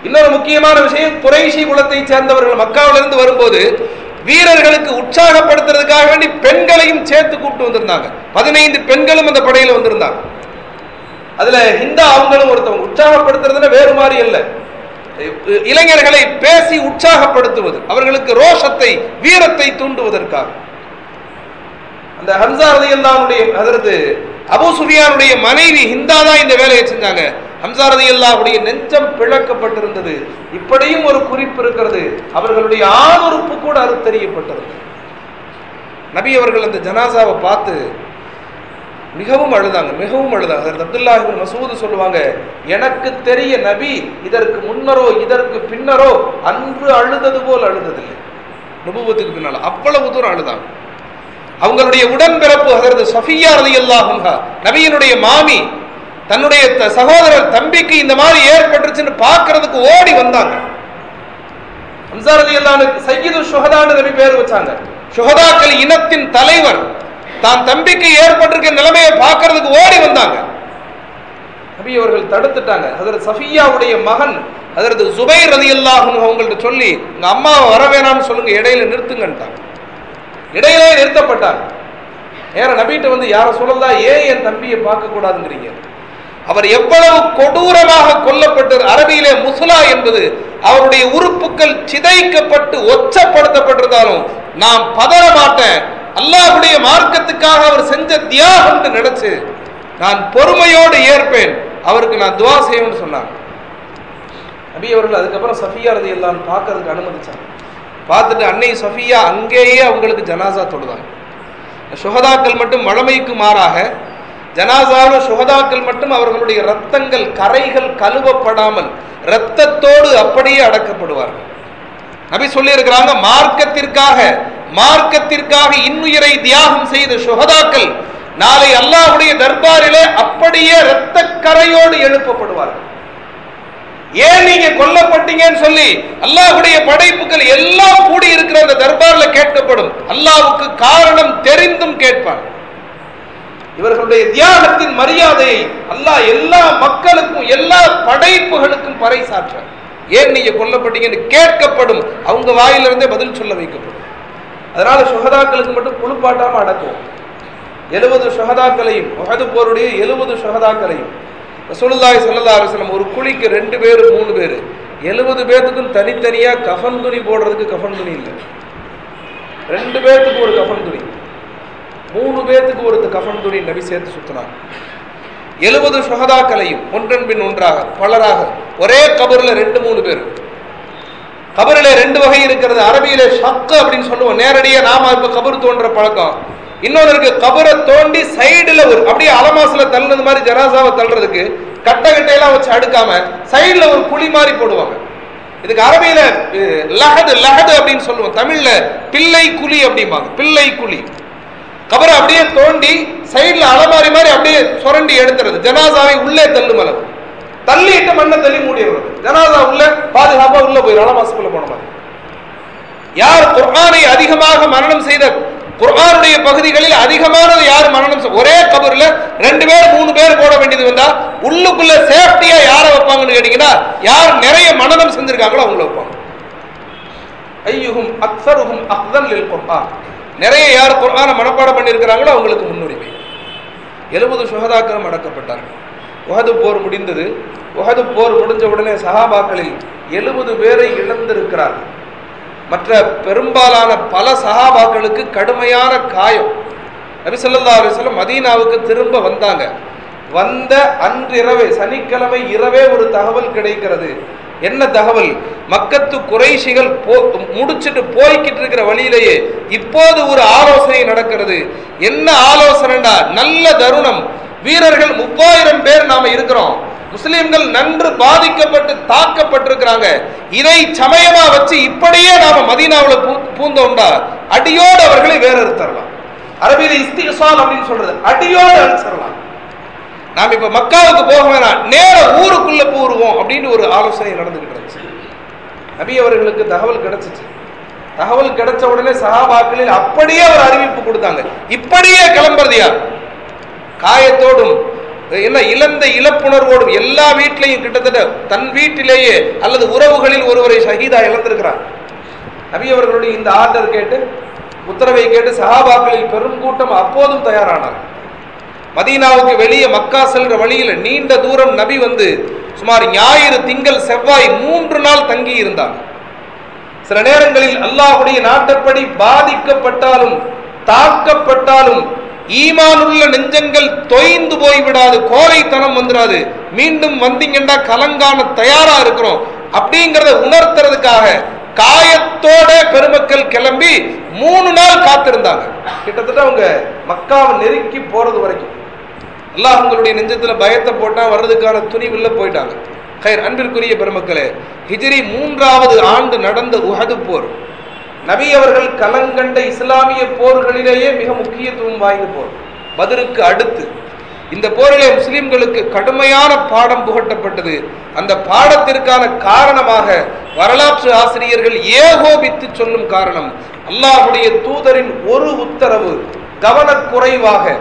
இன்னொரு முக்கியமான விஷயம் குறைசி குலத்தை சேர்ந்தவர்கள் மக்காவிலிருந்து வரும்போது வீரர்களுக்கு உற்சாகப்படுத்துறதுக்காக வேண்டி பெண்களையும் சேர்த்து கூப்பிட்டு வந்திருந்தாங்க. பதினைந்து பெண்களும் அந்த படையில வந்திருந்தாங்க. அதுல ஹிந்தா அவங்களும் ஒருத்தவங்க. உற்சாகப்படுத்துறதுல வேறு மாதிரி இல்லை. இளைஞர்களை பேசி உற்சாகப்படுத்துவது அவர்களுக்கு ரோஷத்தை வீரத்தை தூண்டுவதற்காக. அந்த ஹம்சா ரதியல்லாவுடைய அதற்கு அபு சுஃபியானுடைய மனைவி ஹிந்தா தான் இந்த வேலையை செஞ்சாங்க. ஹம்சா ரதியல்லாவுடைய நெஞ்சம் பிளக்கப்பட்டிருந்தது. இப்படியும் ஒரு குறிப்பு இருக்கிறது. அவர்களுடைய ஆணுறுப்பு கூட அறுத்தறியப்பட்டது. நபி அவர்கள் அந்த ஜனாசாவை பார்த்து மிகவும் அழுதாங்க மிகவும் அழுதாங்க. அதற்கு அப்துல்லா மசூது சொல்லுவாங்க எனக்கு தெரிய நபி இதற்கு முன்னரோ இதற்கு பின்னரோ அன்று அழுதது போல் அழுததில்லை. நுபுவத்துக்கு பின்னால் அவ்வளவு தூரம் அழுதாங்க. அவங்களுடைய உடன்பிறப்பு அதற்கு சஃபியா ரதி அல்லாஹா நபியினுடைய மாமி தன்னுடைய த- சகோதரர் தம்பிக்கு இந்த மாதிரி ஏற்பட்டுருச்சுன்னு பார்க்கறதுக்கு ஓடி வந்தாங்க. ஹம்சா ரதி அல்லாஹ்வுக்கு சையீது சுஹதான்னு நபி பேர் வச்சாங்க. சுஹதாக்கள் இனத்தின் தலைவர் தான் தம்பிக்கு ஏற்பட்டிருக்க நிலைமையை பார்க்கறதுக்கு ஓடி வந்தாங்க. நபி அவர்கள் தடுத்துட்டாங்க. அதற்கு சஃபியாவுடைய மகன் அதற்கு சுபைர் ரதி அல்லாஹும் அவங்கள்ட்ட சொல்லி உங்க அம்மாவை வர வேணாம்னு சொல்லுங்க இடையில நிறுத்துங்கன்ட்டாங்க இடையிலே நிறுத்தப்பட்டாங்க. ஏற நபிட்ட வந்து யார சொல்லலா ஏன் என் தம்பியை பார்க்க கூடாதுங்கிறீங்க அவர் எவ்வளவு கொடூரமாக கொல்லப்பட்டார். அரபியிலே முசுலா என்பது அவருடைய உறுப்புகள் சிதைக்கப்பட்டு ஒச்சப்படுத்தப்பட்டிருந்தாலும் நான் பதற மாட்டேன். அல்லாஹுடைய மார்க்கத்துக்காக அவர் செஞ்ச தியாகம் நினைச்சு நான் பொறுமையோடு ஏற்பேன். அவருக்கு நான் துவா செய்வேன்னு சொன்னாங்க. நபி அவர்கள் அதுக்கப்புறம் சஃபியா ரதி எல்லாம் பார்க்கறதுக்கு அனுமதிச்சாங்க. பார்த்துட்டு அன்னை சஃபியா அங்கேயே அவங்களுக்கு ஜனாசா தொழுதாங்க சுகதாக்கள் மட்டும் வழமைக்கு மாறாக ஜனாசாவில் சுகதாக்கள் மட்டும் அவர்களுடைய ரத்தங்கள் கரைகள் கழுவப்படாமல் இரத்தத்தோடு அப்படியே அடக்கப்படுவார்கள். நபி சொல்லியிருக்கிறாங்க மார்க்கத்திற்காக மார்க்கத்திற்காக இன்னுயிரை தியாகம் செய்த சுகதாக்கள் நாளை அல்லாவுடைய தர்பாரிலே அப்படியே இரத்த கரையோடு எழுப்பப்படுவார்கள். ஏன் நீங்க கொல்லப்பட்டீங்கன்னு சொல்லி அல்லாஹ்வுடைய படைப்புகள் எல்லாம் கூடி இருக்கிற அந்த தர்பார்ல கேட்கப்படும். அல்லாவுக்கு காரணம் தெரிந்தும் கேட்பார். இவர்களுடைய தியாகத்தின் மரியாதையை அல்லாஹ் எல்லா மக்களுக்கும் எல்லா படைப்புகளுக்கும் பறைசாற்ற ஏன் நீங்க கொல்லப்பட்டீங்கன்னு கேட்கப்படும். அவங்க வாயிலிருந்தே பதில் சொல்ல வைக்கப்படும். அதனால சுகதாக்களுக்கு மட்டும் குளிப்பாட்டாம அடக்குவோம். எழுபது சுகதாக்களையும் உஹது போருடைய எழுபது சுகதாக்களையும் ரசூலுல்லாஹி ஸல்லல்லாஹு அலைஹி ஒரு குழிக்கு ரெண்டு பேர் மூணு பேர். எழுபது பேர்த்துக்கும் தனித்தனியா கஃன் துணி போடுறதுக்கு கஃன் துணி இல்லை. ரெண்டு பேர்த்துக்கு ஒரு கஃன் துணி. மூணு பேர்த்துக்கு ஒரு கஃன் துணி நபி சேர்த்து சுத்தினாங்க. எழுபது சுகதாக்களையும் ஒன்றன் பின் ஒன்றாக பலராக ஒரே கபரில் ரெண்டு மூணு பேர். கபரில ரெண்டு வகை இருக்கிறது. அரபியில ஷக்கு அப்படின்னு சொல்லுவோம். நேரடியாக நாம இப்ப கபர் தோன்ற பழக்கம். இன்னொன்று இருக்கு கபரை தோண்டி சைடுல ஒரு அப்படியே அலமாசுல தள்ளுனது மாதிரி ஜனாசாவை தள்ளுறதுக்கு கட்டை கட்டையெல்லாம் வச்சு அடுக்காம சைடுல ஒரு குழி மாதிரி போடுவாங்க. இதுக்கு அரபியில லஹது லஹது அப்படின்னு சொல்லுவோம். தமிழ்ல பிள்ளை குழி அப்படிம்பாங்க. பிள்ளை குழி. கபரை அப்படியே தோண்டி சைடுல அலமாரி மாதிரி அப்படியே சுரண்டி எடுத்துறது. ஜனாசாவை உள்ளே தள்ளும் அளவு. தள்ளிட்டு மண்ணை தள்ளி மூடிடுறது. ஜனாசா உள்ள போயிடலாம் உள்ள போன மாதிரி. யார் குர்ஆனை அதிகமாக மரணம் செய்த குர்ஆனுடைய பகுதிகளில் அதிகமானது யார் மரணம் ஒரே கபர்ல ரெண்டு பேர் மூணு பேர் போட வேண்டியது வந்தா உள்ளுக்குள்ள சேஃப்டியா யாரை வைப்பாங்கன்னு கேட்டீங்கன்னா யார் நிறைய மனநம் செஞ்சிருக்காங்களோ அவங்கள வைப்பாங்க. ஐயுகும் அக்சருகும் அக்தன் லில் குர்ஆன். நிறைய யார் குர்ஆனை மனப்பாடம் பண்ணியிருக்கிறாங்களோ அவங்களுக்கு முன்னுரிமை. எழுபது சுகதாக்களும் அடக்கப்பட்டார்கள். உகது போர் முடிந்தது. உகது போர் முடிஞ்ச உடனே சஹாபாக்களில் எழுபது பேரை இழந்திருக்கிறார்கள் மற்ற பெரும்பாலான பல சஹாபாக்களுக்கு கடுமையான காயம். நபிசல்லா அலிஸ்லம் மதீனாவுக்கு திரும்ப வந்தாங்க. வந்த அன்றிரவே சனிக்கிழமை இரவே ஒரு தகவல் கிடைக்கிறது. என்ன தகவல்? மக்கத்து குறைஷிகள் போ முடிச்சிட்டு போய்கிட்டு இருக்கிற வழியிலேயே இப்போது ஒரு ஆலோசனை நடக்கிறது. என்ன ஆலோசனைடா நல்ல தருணம். வீரர்கள் முப்பாயிரம் பேர் நாம இருக்கிறோம். முஸ்லிம்கள் நன்று பாதிக்கப்பட்டு தாக்கப்பட்டிருக்கிறாங்க. இதை சமயமா வச்சு இப்படியே நாம மதீனாவில் பூ பூந்தோண்டா அடியோடு அவர்களை வேற தரலாம் அரபியில் இஸ்திகசால் அப்படின்னு சொல்றது அடியோடு அழிச்சிடலாம் நாம் இப்ப மக்காவுக்கு போக வேணாம் நேர ஊருக்குள்ள போருவோம் அப்படின்னு ஒரு ஆலோசனை நடந்துகிட்டு இருந்துச்சு நபி அவர்களுக்கு தகவல் கிடைச்சிச்சு. தகவல் கிடைச்ச உடனே சகாபாக்களில் அப்படியே ஒரு அறிவிப்பு கொடுத்தாங்க. இப்படியே கிளம்புறது யார் காயத்தோடும் என்ன இழந்த இழப்புணர்வோடும் எல்லா வீட்டிலையும் கிட்டத்தட்ட தன் வீட்டிலேயே அல்லது உறவுகளில் ஒருவரை ஷஹீதா இழந்திருக்கிறார். நபி அவர்களுடைய இந்த ஆர்டர் கேட்டு உத்தரவை கேட்டு சஹாபாக்களில் பெரும் கூட்டம் அப்போதும் தயாரானார். மதீனாவுக்கு வெளியே மக்கா செல்ற வழியில் நீண்ட தூரம் நபி வந்து சுமார் ஞாயிறு திங்கள் செவ்வாய் மூன்று நாள் தங்கி இருந்தார் சில நேரங்களில் அல்லாஹுடைய நாட்டப்படி பாதிக்கப்பட்டாலும் தாக்கப்பட்டாலும் ஈமானுள்ள நெஞ்சங்கள் தொய்ந்து போய் விடாது கோழைத்தனம் வந்துடாது மீண்டும் வந்தீங்கன்னா கலங்கான தயாரா இருக்கிறோம். அப்படிங்கறத உணர்த்துறதுக்காக காயத்தோட பெருமக்கள் கிளம்பி மூணு நாள் காத்திருந்தாங்க. கிட்டத்தட்ட அவங்க மக்காவை நெருக்கி போறது வரைக்கும். எல்லாம் உங்களுடைய நெஞ்சத்துல பயத்தை போட்டா வர்றதுக்கான துணிவில்ல போயிட்டாங்க. கயிர் அன்பிற்குரிய பெருமக்களே ஹிஜிரி மூன்றாவது ஆண்டு நடந்த உஹது போர். நபி அவர்கள் கலங்கண்ட இஸ்லாமிய போர்களிலேயே மிக முக்கியத்துவம் வாய்ந்த போர். பதிலுக்கு அடுத்து இந்த போரிலே முஸ்லிம்களுக்கு கடுமையான பாடம் புகட்டப்பட்டது. அந்த பாடத்திற்கான காரணமாக வரலாற்று ஆசிரியர்கள் ஏகோபித்து சொல்லும் காரணம் அல்லாஹ்வுடைய தூதரின் ஒரு உத்தரவு கவனக்குறைவாக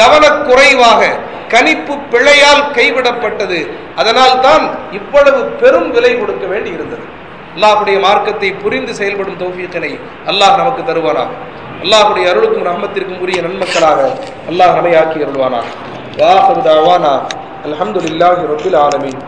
கவனக்குறைவாக கணிப்பு பிழையால் கைவிடப்பட்டது. அதனால் தான் இவ்வளவு பெரும் விலை கொடுக்க வேண்டி இருந்தது அல்லாஹுடைய மார்க்கத்தை புரிந்து செயல்படும் தௌஃபீக்கினை அல்லாஹ் நமக்கு தருவானாக. அல்லாஹுடைய அருளுக்கும் ரஹமத்திற்கும் உரிய நன்மக்களாக அல்லாஹ் நம்மை ஆக்கி அருள்வானாக. வாஹரு தாவானா. அல்ஹம்துலில்லாஹி ரப்பில் ஆலமீன்.